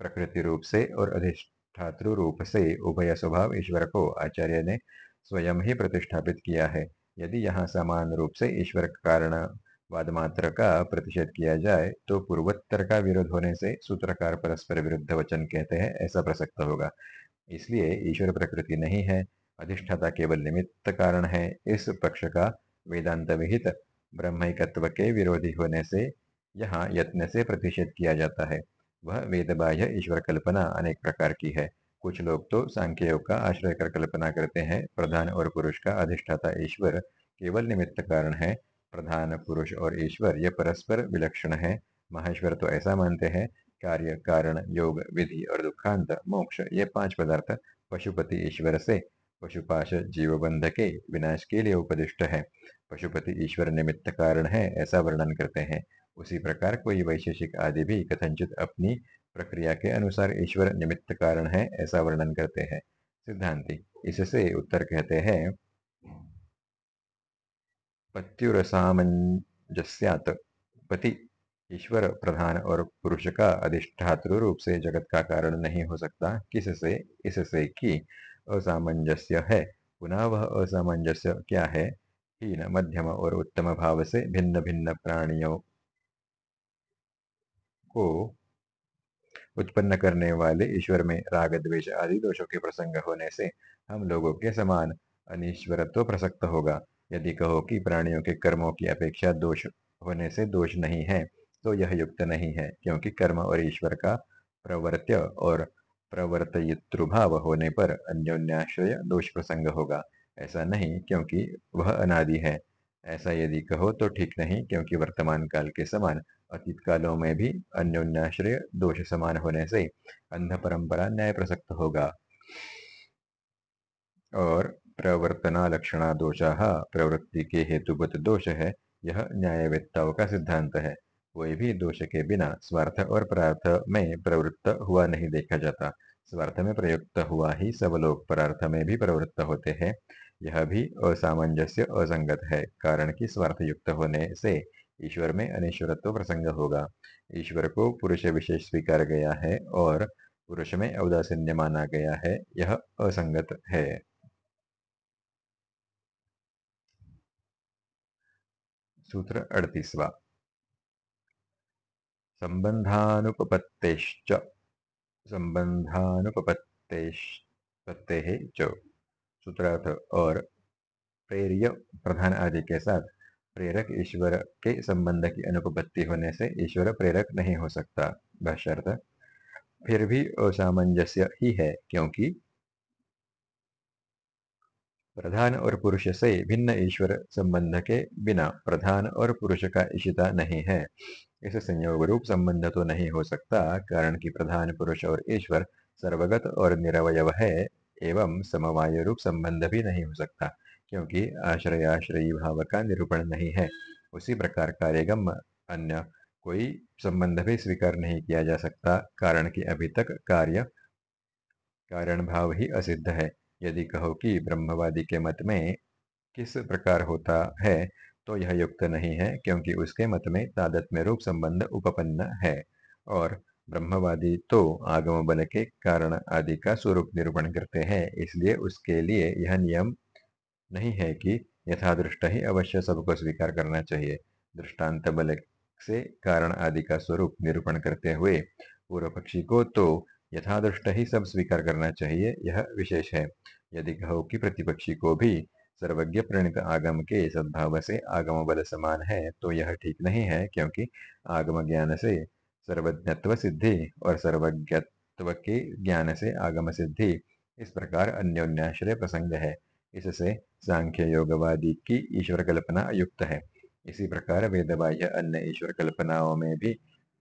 S1: प्रकृति रूप से और अधिष्ठातृ रूप से उभय स्वभाव ईश्वर को आचार्य ने स्वयं ही प्रतिष्ठापित किया है। यदि यहाँ समान रूप से ईश्वर कारण वाद मात्र का प्रतिषेध किया जाए तो पूर्वोत्तर का विरोध होने से सूत्रकार परस्पर विरुद्ध वचन कहते हैं, ऐसा प्रसक्त होगा। इसलिए ईश्वर प्रकृति नहीं है, अधिष्ठाता केवल निमित्त कारण है। इस पक्ष का वेदांत विहित ब्रह्मिकत्व के विरोधी होने से यहाँ यत्न से प्रतिषेध किया जाता है। वह वेद बाह्य ईश्वर कल्पना अनेक प्रकार की है। कुछ लोग तो सांख्य योग का आश्रय कर कल्पना करते हैं, प्रधान और पुरुष का अधिष्ठाता ईश्वर केवल निमित्त कारण है प्रधान, पुरुष और ईश्वर, ये परस्पर विलक्षण है। महेश्वर तो ऐसा मानते हैं, कार्य, कारण, योग, विधि और दुखांत, मोक्ष, ये पाँच पदार्थ पशुपति ईश्वर से, पशुपाश जीव बंध के विनाश के लिए उपदिष्ट है। पशुपति ईश्वर निमित्त कारण है, ऐसा वर्णन करते हैं। उसी प्रकार कोई वैशेषिक आदि भी कथनचित अपनी प्रक्रिया के अनुसार ईश्वर निमित्त कारण है, ऐसा वर्णन करते हैं। सिद्धांति, इससे उत्तर कहते हैं पत्युरसामंजस्यात। पति ईश्वर प्रधान और पुरुष का अधिष्ठातृ रूप से जगत का कारण नहीं हो सकता। किससे? इससे कि असामंजस्य है। पुनः वह असामंजस्य क्या है? हीन, मध्यम और उत्तम भाव से भिन्न भिन्न प्राणियों को उत्पन्न करने वाले ईश्वर में राग, द्वेष आदि दोषों के प्रसंग होने से हम लोगों के समान अनिश्वरत्व प्रसक्त होगा। यदि कहो कि प्राणियों के कर्मों की अपेक्षा दोष होने से दोष नहीं है तो यह युक्त नहीं है, क्योंकि कर्म और ईश्वर का प्रवर्त्य और प्रवर्तयितृभाव होने पर अन्योन्याश्रय दोष प्रसंग होगा। ऐसा नहीं, क्योंकि वह अनादि है। ऐसा यदि कहो तो ठीक नहीं, क्योंकि वर्तमान काल के समान अतीत कालों में भी अन्योन्याश्रय दोष समान होने से अंध परंपरा न्याय प्रसक्त होगा। और प्रवर्तना लक्षणा दोषा प्रवृत्ति के हेतुगत दोष है। यह न्यायवेत्ताओं का सिद्धांत है। कोई भी दोष के बिना स्वार्थ और परार्थ में प्रवृत्त हुआ नहीं देखा जाता। स्वार्थ में प्रयुक्त हुआ ही सब लोग परार्थ में भी प्रवृत्त होते हैं। यह भी असामंजस्य असंगत है, कारण कि स्वार्थ युक्त होने से ईश्वर में अनिश्वरत्व प्रसंग होगा। ईश्वर को पुरुष विशेष स्वीकार गया है और पुरुष में औदासीन्य माना गया है। यह असंगत है। सूत्र अड़तीसवा संबंधानुपपत्तेश्च. संबंधानुपपत्तेः च. सूत्रार्थ और प्रेरिय प्रधान आदि के साथ प्रेरक ईश्वर के संबंध की अनुपपत्ति होने से ईश्वर प्रेरक नहीं हो सकता, भाष्यर्थ। फिर भी असामंजस्य ही है, क्योंकि प्रधान और पुरुष से भिन्न ईश्वर संबंध के बिना प्रधान और पुरुष का इशिता नहीं है इस संयोग रूप संबंध तो नहीं हो सकता कारण कि प्रधान पुरुष और ईश्वर सर्वगत और निरवय है एवं समवाय रूप संबंध भी नहीं हो सकता क्योंकि आश्रयाश्रयी भाव का निरूपण नहीं है उसी प्रकार कार्यगम अन्य कोई संबंध भी स्वीकार नहीं किया जा सकता कारण कि अभी तक कार्य कारण भाव ही असिद्ध है यदि कहो कि ब्रह्मवादी के मत में किस प्रकार होता है तो यह युक्त नहीं है, क्योंकि उसके मत में तादत्म्य रूप संबंध उपपन्न है। और ब्रह्मवादी तो आगम बल के कारण आदि का स्वरूप निरूपण करते हैं, इसलिए उसके लिए यह नियम नहीं है कि यथादृष्ट ही अवश्य सबको स्वीकार करना चाहिए। दृष्टांत बल से कारण आदि का स्वरूप निरूपण करते हुए पूर्व पक्षी को तो यथादृष्ट ही सब स्वीकार करना चाहिए, यह विशेष है। यदि कहो कि प्रतिपक्षी को भी सर्वज्ञ प्रणित आगम के सद्भाव से आगम बल समान है तो यह ठीक नहीं है, क्योंकि आगम ज्ञान से सर्वज्ञत्व सिद्धि और सर्वज्ञत्व के ज्ञान से आगम सिद्धि इस प्रकार अन्योन्याश्रय प्रसंग है। इससे सांख्य योगवादी की ईश्वर कल्पना युक्त है। इसी प्रकार वेद बाह्य अन्य ईश्वर कल्पनाओं में भी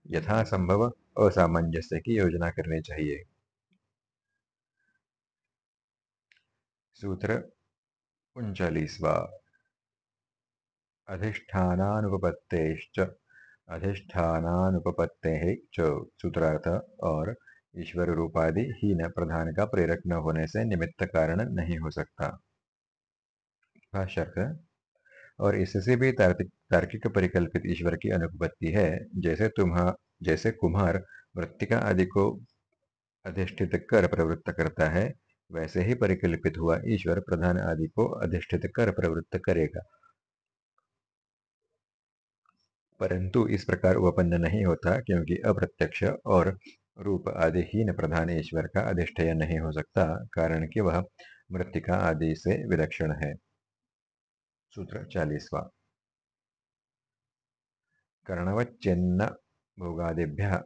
S1: यथासंभव असामंजस्य की योजना करनी चाहिए। सूत्र, उनचालीसवा। अधिष्ठानुपत्ते च सूत्रार्थ और ईश्वर रूपादि ही न प्रधान का प्रेरक न होने से निमित्त कारण नहीं हो सकता। और इससे भी तार्किक परिकल्पित ईश्वर की अनुपत्ति है, जैसे तुम्हा जैसे कुम्हार मृतिका आदि को अधिष्ठित कर प्रवृत्त करता है, वैसे ही परिकल्पित हुआ ईश्वर प्रधान आदि को अधिष्ठित कर प्रवृत्त करेगा। परंतु इस प्रकार उपपन्न नहीं होता, क्योंकि अप्रत्यक्ष और रूप आदि हीन प्रधान ईश्वर का अधिष्ठय नहीं हो सकता, कारण कि वह मृतिका आदि से विलक्षण है। सूत्र चालीसवा। कर्णवच्चेन्न भोगादिभ्य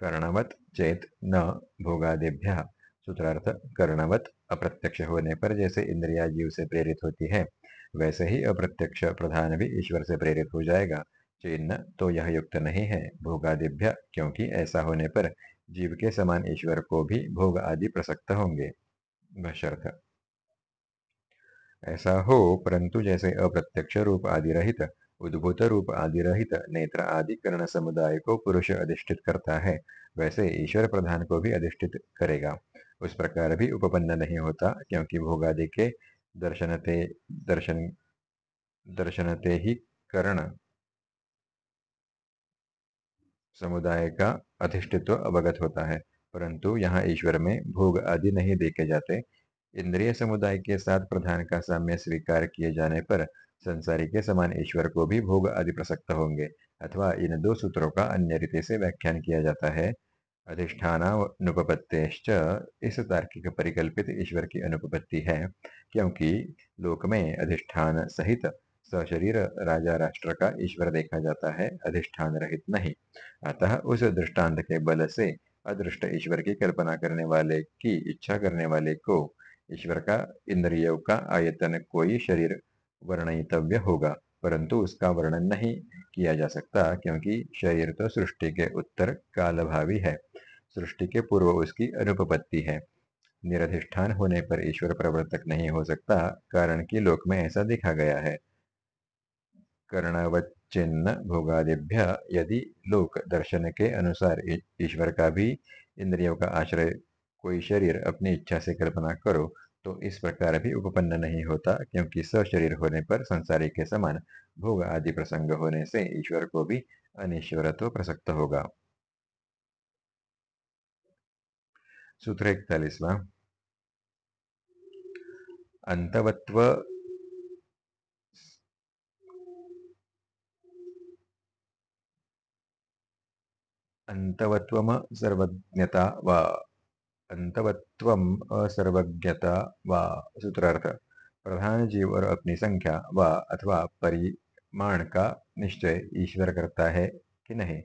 S1: कर्णवत चेत न भोगादिभ्य। सूत्रार्थ, कर्णवत अप्रत्यक्ष होने पर जैसे इंद्रिया जीव से प्रेरित होती है, वैसे ही अप्रत्यक्ष प्रधान भी ईश्वर से प्रेरित हो जाएगा। चिन्ह तो यह युक्त नहीं है भोगादिभ्य, क्योंकि ऐसा होने पर जीव के समान ईश्वर को भी भोग आदि प्रसक्त होंगे। ऐसा हो, परंतु जैसे अप्रत्यक्ष रूप आदि रहित उद्भूत रूप आदि रहित नेत्र आदि कर्ण समुदाय को पुरुष अधिष्ठित करता है, वैसे ईश्वर प्रधान को भी अधिष्ठित करेगा। उस प्रकार भी उपपन्न नहीं होता, क्योंकि भोगादि के दर्शनते, दर्शन, दर्शनते ही कर्ण समुदाय का अधिष्ठित्व अवगत होता है। परंतु यहाँ ईश्वर में भोग आदि नहीं देखे जाते। इंद्रिय समुदाय के साथ प्रधान का साम्य स्वीकार किए जाने पर संसारी के समान ईश्वर को भी भोग आदि प्रसक्त होंगे, अथवा इन दो सूत्रों का अन्य रीति से व्याख्यान किया जाता है। अधिष्ठानुपत्तेश्च इस तार्किक परिकल्पित ईश्वर की अनुपपत्ति है, क्योंकि लोक में अधिष्ठान सहित सशरीर राजा राष्ट्र का ईश्वर देखा जाता है, अधिष्ठान रहित नहीं। अतः उस दृष्टांत के बल से अदृष्ट ईश्वर की कल्पना करने वाले की इच्छा करने वाले को ईश्वर का, इंद्रियों का आयतन कोई शरीर वर्णितव्य होगा, परंतु उसका वर्णन नहीं किया जा सकता क्योंकि शरीर तो सृष्टि के उत्तर कालभावी है। सृष्टि के पूर्व उसकी अनुपपत्ति है। निरधिष्ठान होने पर ईश्वर प्रवर्तक नहीं हो सकता, कारण कि लोक में ऐसा देखा गया है। कर्णवच्चिन्न भोगादिभ्य यदि लोक दर्शन के अनुसार ईश्वर का भी इंद्रियों का आश्रय कोई शरीर अपनी इच्छा से कल्पना करो तो इस प्रकार भी उपपन्न नहीं होता, क्योंकि सशरीर होने पर संसारी के समान भोग आदि प्रसंग होने से ईश्वर को भी अनिश्वरत्व प्रसक्त होगा। सूत्र इकतालीसवा। अंतवत्व अंतवत्वम सर्वज्ञता व अंतवत्वम असर्वज्ञता व सूत्रार्थ। प्रधान जीव और अपनी संख्या व अथवा परिमाण का निश्चय ईश्वर करता है कि नहीं?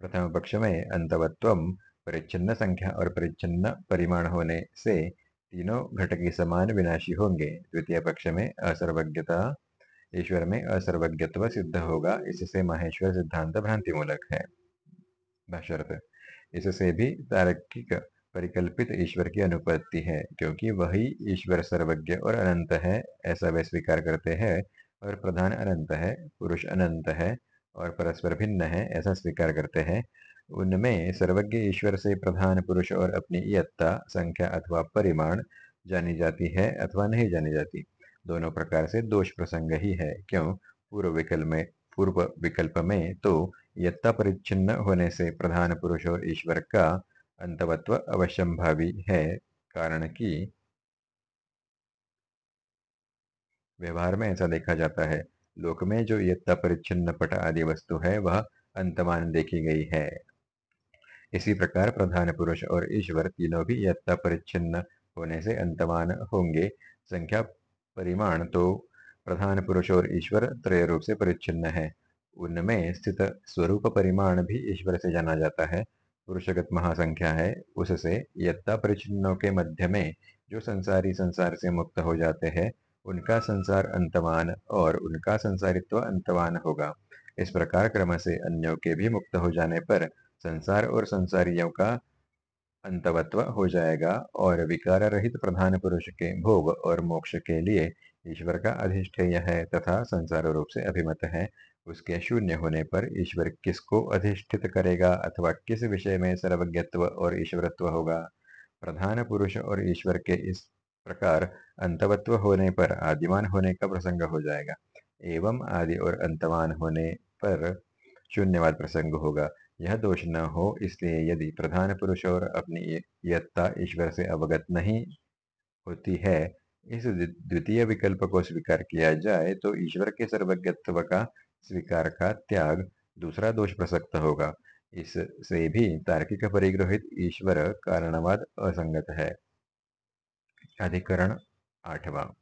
S1: प्रथम पक्ष में अंतवत्वम परिच्छिन्न संख्या और परिच्छिन्न परिमाण होने से तीनों घटक घटकी समान विनाशी होंगे। द्वितीय पक्ष में असर्वज्ञता, ईश्वर में असर्वज्ञत्व सिद्ध होगा। इससे माहेश्वर सिद्धांत भ्रांति मूलक है इससे भी तार्किक परिकल्पित ईश्वर की अनुपत्ति है, क्योंकि वही ईश्वर सर्वज्ञ और अनंत है, ऐसा वे स्वीकार करते हैं। और प्रधान अनंत है, पुरुष अनंत है, और परस्पर भिन्न है, ऐसा स्वीकार करते हैं। उनमें सर्वज्ञ ईश्वर से प्रधान पुरुष और अपनी यत्ता संख्या अथवा परिमाण जानी जाती है अथवा नहीं जानी जाती। दोनों प्रकार से दोष प्रसंग ही है, क्यों? पूर्व विकल्प में, पूर्व विकल्प में तो यत्ता परिच्छिन्न होने से प्रधान पुरुष और ईश्वर का अंतवत्व अवश्यंभावी है। कारण कि व्यवहार में ऐसा देखा जाता है। लोक में जो यत्ता परिच्छिन्न पट आदि वस्तु है, वह अंतमान देखी गई है। इसी प्रकार प्रधान पुरुष और ईश्वर तीनों भी यत्ता परिच्छिन्न होने से अंतमान होंगे। संख्या परिमाण तो प्रधान पुरुष और ईश्वर त्रय रूप से परिच्छिन्न है। उनमें स्थित स्वरूप परिमाण भी ईश्वर से जाना जाता है। पुरुषगत महासंख्या है, उससे यत्ता परिचिन्नों के मध्य में जो संसारी संसार से मुक्त हो जाते हैं, उनका संसार अंतमान और उनका संसारित्व अंतमान होगा। इस प्रकार क्रम से अन्यों के भी मुक्त हो जाने पर संसार और संसारियों का अंतवत्व हो जाएगा और विकार रहित प्रधान पुरुष के भोग और मोक्ष के लिए ईश्वर का अधिष्ठेय है तथा संसार रूप से अभिमत है। उसके शून्य होने पर ईश्वर किसको अधिष्ठित करेगा अथवा किस विषय में सर्वज्ञत्व और ईश्वरत्व होगा? प्रधान पुरुष और ईश्वर के इस प्रकार अंतवत्व होने पर आदिमान होने का प्रसंग हो जाएगा, एवं आदि और अंतमान होने पर शून्यवाद प्रसंग होगा। यह दोष न हो, इसलिए यदि प्रधान पुरुष और अपनी यत्ता ईश्वर से अवगत नहीं होती है, इस द्वितीय विकल्प को स्वीकार किया जाए तो ईश्वर के सर्वज्ञत्व का स्वीकार का त्याग दूसरा दोष प्रसक्त होगा। इससे भी तार्किक परिग्रहित ईश्वर कारणवाद असंगत है। अधिकरण आठवा।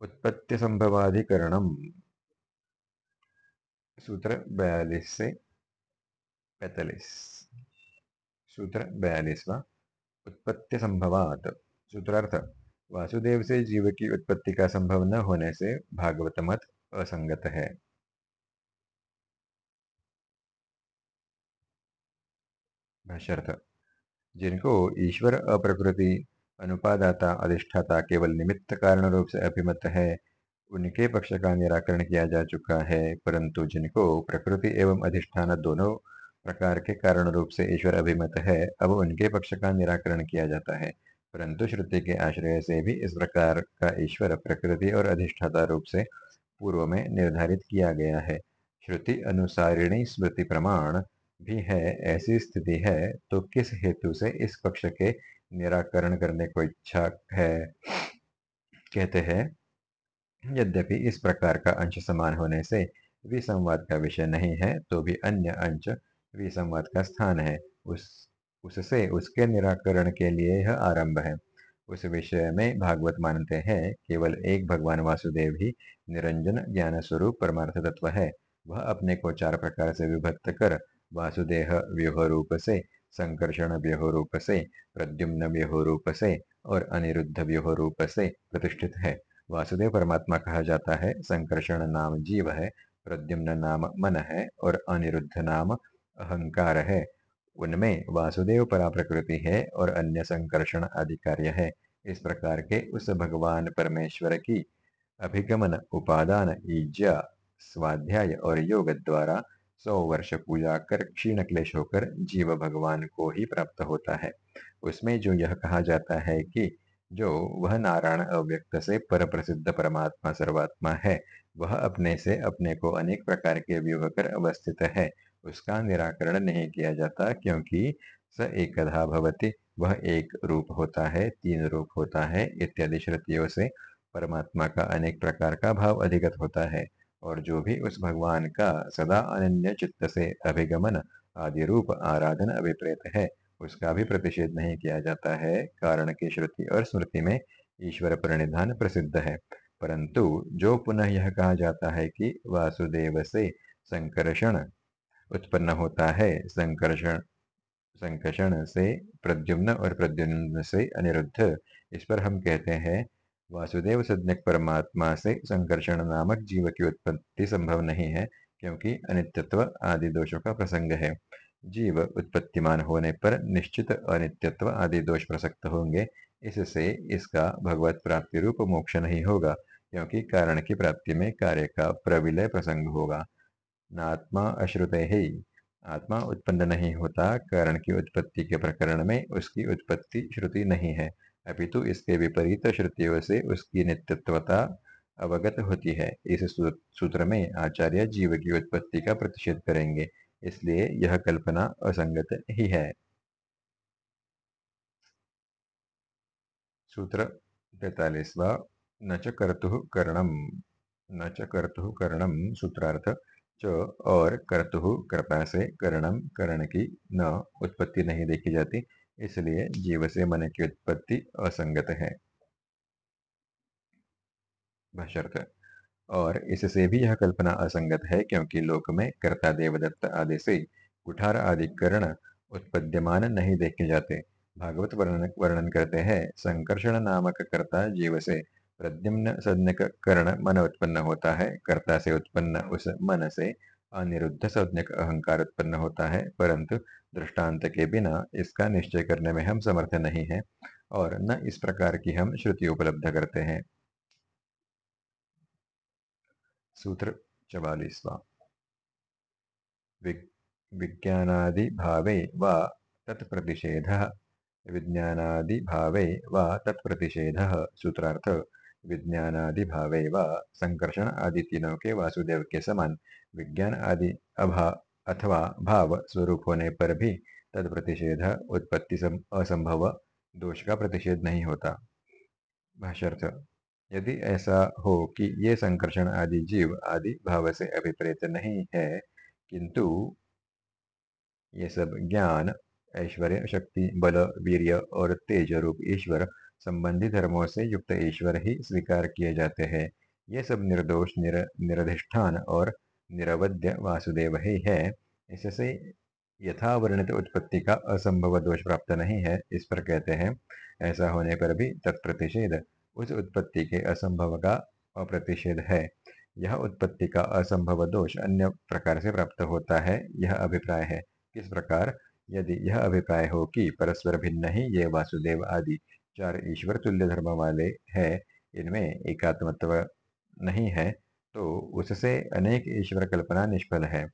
S1: उत्पत्ति संभवाधिकरणम। सूत्र बयालीस से पैतालीस। सूत्र बयालीसवा उत्पत्ति संभवात। सूत्रार्थ, वासुदेव से जीव की उत्पत्ति का संभव न होने से भागवत मत असंगत है। भाष्यर्थ, जिनको ईश्वर अप्रकृति, अनुपादाता, अधिष्ठाता केवल निमित्त कारण रूप से अभिमत है, उनके पक्ष का निराकरण किया जा चुका है, परंतु जिनको प्रकृति एवं अधिष्ठान दोनों प्रकार के कारण रूप से ईश्वर अभिमत है, अब उनके पक्ष का निराकरण किया जाता है। परंतु श्रुति के आश्रय से भी इस प्रकार का ईश्वर प्रकृति और अधिष्ठाता रूप से पूर्व में निर्धारित किया गया है। श्रुति अनुसारिणी स्मृति प्रमाण भी है, ऐसी स्थिति है तो किस हेतु से इस पक्ष के निराकरण करने को इच्छा है? कहते हैं, यद्यपि इस प्रकार का अंश समान होने से विसंवाद का विषय नहीं है तो भी अन्य अंश विसंवाद का स्थान है। उस, उससे उसके निराकरण के लिए यह आरंभ है। उस विषय में भागवत मानते हैं, केवल एक भगवान वासुदेव ही निरंजन ज्ञान स्वरूप परमार्थ तत्व है। वह अपने को चार प्रकार से विभक्त कर, वासुदेह व्यूह रूप से, संकर्षण व्यूह रूप से, प्रद्युम्न व्यूह रूप से और अनिरुद्ध व्यूह रूप से प्रतिष्ठित है। वासुदेव परमात्मा कहा जाता है, संकर्षण नाम जीव है, प्रद्युम्न नाम मन है और अनिरुद्ध नाम अहंकार है। उनमें वासुदेव परा प्रकृति है और अन्य संकर्षण आदि कार्य है। इस प्रकार के उस भगवान परमेश्वर की अभिगमन, उपादान ईज्या स्वाध्याय और योग द्वारा सौ वर्ष पूजा कर क्षीण क्लेश होकर जीव भगवान को ही प्राप्त होता है। उसमें जो यह कहा जाता है कि जो वह नारायण अव्यक्त से पर प्रसिद्ध परमात्मा सर्वात्मा है, वह अपने से अपने को अनेक प्रकार के व्यूह कर अवस्थित है। उसका निराकरण नहीं किया जाता क्योंकि स एकधा भवति। वह एक रूप होता है, तीन रूप होता है, इत्यादि श्रुतियों से परमात्मा का अनेक प्रकार का भाव अधिगत होता है और जो भी उस भगवान का सदा अनन्य चित्त से अभिगमन आदि रूप आराधन अभिप्रेत है, उसका भी प्रतिषेध नहीं किया जाता है। कारण की श्रुति और स्मृति में ईश्वर प्रणिधान प्रसिद्ध है। परंतु जो पुनः यह कहा जाता है कि वासुदेव से संकर्षण उत्पन्न होता है। संकर्षण संकर्षण से प्रद्युम्न और प्रद्युम्न से अनिरुद्ध। इस पर हम कहते हैं, वासुदेव सज्ञक परमात्मा से संकर्षण नामक जीव की उत्पत्ति संभव नहीं है, क्योंकि अनित्यत्व आदि दोषों का प्रसंग है। जीव उत्पत्तिमान होने पर निश्चित अनित्यत्व आदि दोष प्रसक्त होंगे। इससे इसका भगवत प्राप्ति रूप मोक्ष नहीं होगा, क्योंकि कारण की प्राप्ति में कार्य का प्रविलय प्रसंग होगा। नात्मा अश्रुते ही। आत्मा उत्पन्न नहीं होता, कारण की उत्पत्ति के प्रकरण में उसकी उत्पत्ति श्रुति नहीं है। अपितु इसके विपरीत श्रुतियों से उसकी नित्यत्वता अवगत होती है। इस सूत्र में आचार्य जीव की उत्पत्ति का प्रतिषेध करेंगे। इसलिए यह कल्पना असंगत ही है। सूत्र तैतालीसवा न च कर्तु कर्णम। न च कर्तु करणम, सूत्रार्थ। च और कर्तु कर्ता से करणम, करण की न उत्पत्ति नहीं देखी जाती, इसलिए जीव से मन की उत्पत्ति असंगत है। और इससे भी यह कल्पना असंगत है, क्योंकि लोक में कर्ता देवदत्त आदि से कुठार आदि करण उत्पद्यमान नहीं देखे जाते। भागवत वर्णन वर्णन करते हैं, संकर्षण नामक कर्ता जीव से प्रद्युम्न संज्ञक कर्ण मन उत्पन्न होता है, कर्ता से उत्पन्न उस मन से अनिरुद्ध संज्ञक अहंकार उत्पन्न होता है, परंतु दृष्टांत के बिना इसका निश्चय करने में हम समर्थ नहीं है और न इस प्रकार की हम श्रुति उपलब्ध करते हैं। सूत्र चवालीसवा। विज्ञानादि भावे व तत्प्रतिषेध, विज्ञानादि भावे व तत्प्रतिषेध, सूत्रार्थ विज्ञानादि भावे व संकर्षण आदि तीनों के वासुदेव के समान। विज्ञान आदि अभा अथवा भाव स्वरूप होने पर भी तद प्रतिषेध उत्पत्ति असंभव, दोष का प्रतिषेध नहीं होता। भाष्यर्थ, यदि ऐसा हो कि ये संकर्षण आदि जीव आदि भाव से अभिप्रेत नहीं है, किंतु ये सब ज्ञान, ऐश्वर्य, शक्ति, बल, वीर्य और तेज रूप ईश्वर संबंधी धर्मों से युक्त ईश्वर ही स्वीकार किए जाते हैं। ये सब निर्दोष निर, निरधिष्ठान और निरवध्य वासुदेव ही है। इससे यथावर्णित उत्पत्ति का असंभव दोष प्राप्त नहीं है इस पर कहते हैं ऐसा होने पर भी तत्प्रतिषेध उस उत्पत्ति के असंभव का अप्रतिषेध है। यह उत्पत्ति का असंभव दोष अन्य प्रकार से प्राप्त होता है यह अभिप्राय है। किस प्रकार? यदि यह अभिप्राय हो कि परस्पर भिन्न ही ये वासुदेव आदि चार ईश्वर तुल्य धर्म वाले हैं, इनमें एकात्मत्व नहीं है तो उससे अनेक ईश्वर कल्पना निष्फल है,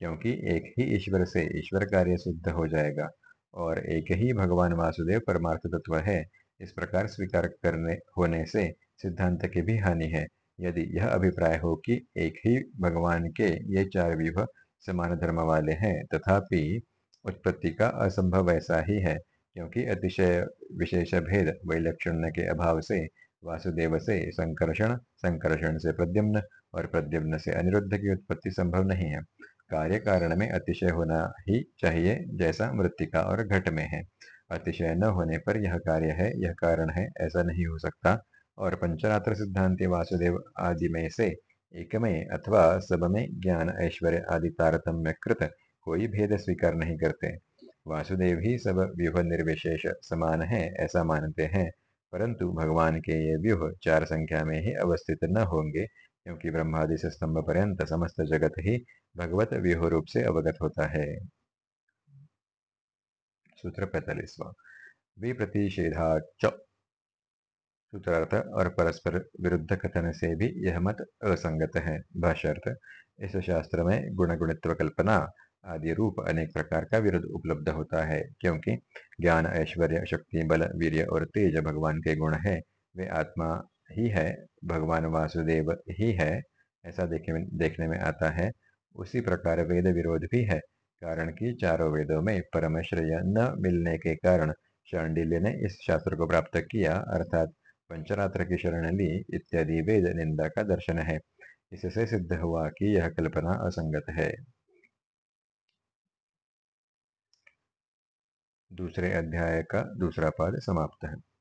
S1: क्योंकि एक ही ईश्वर से ईश्वर कार्य सिद्ध हो जाएगा और एक ही भगवान वासुदेव परमार्थ तत्व है, इस प्रकार स्वीकार करने, होने से सिद्धांत की भी हानि है। यदि यह अभिप्राय हो कि एक ही भगवान के ये चार व्यूह समान धर्म वाले हैं, तथापि उत्पत्ति का असंभव ऐसा ही है क्योंकि अतिशय विशेष भेद, वैलक्षण्य के अभाव से, वासुदेव से संकर्षण संकर्षण से प्रद्युम्न और प्रद्युम्न से अनिरुद्ध की उत्पत्ति संभव नहीं है। कार्य कारण में अतिशय होना ही चाहिए जैसा मृतिका और घट में है। अतिशय न होने पर यह कार्य है, यह कारण है, ऐसा नहीं हो सकता। और पंचरात्र सिद्धांति वासुदेव आदि में से एक में अथवा सब में ज्ञान ऐश्वर्य आदि तारतम्य कृत कोई भेद स्वीकार नहीं करते। वासुदेव ही सब व्यूह निर्विशेष समान है, ऐसा मानते हैं। परंतु भगवान के ये व्यूह चार संख्या में ही अवस्थित न होंगे, क्योंकि ब्रह्मादि से स्तंभ पर्यंत समस्त जगत ही भगवत व्यूह रूप से अवगत होता है। सूत्र पैतालीसवा। विप्रतिषेधाच सूत्रार्थ और परस्पर विरुद्ध कथन से भी यह मत असंगत है। भाष्यर्थ, इस शास्त्र में गुण गुणित्व कल्पना आदि रूप अनेक प्रकार का विरोध उपलब्ध होता है, क्योंकि ज्ञान, ऐश्वर्य, शक्ति, बल, वीर्य और तेज भगवान के गुण है। वे आत्मा ही है, भगवान वासुदेव ही है, ऐसा देखने देखने में आता है। उसी प्रकार वेद विरोध भी है, कारण कि चारों वेदों में परम श्रेय न मिलने के कारण शांडिल्य ने इस शास्त्र को प्राप्त किया, अर्थात पंचरात्र की शरण ली, इत्यादि वेद निंदा का दर्शन है। इससे सिद्ध हुआ कि यह कल्पना असंगत है। दूसरे अध्याय का दूसरा पद समाप्त है।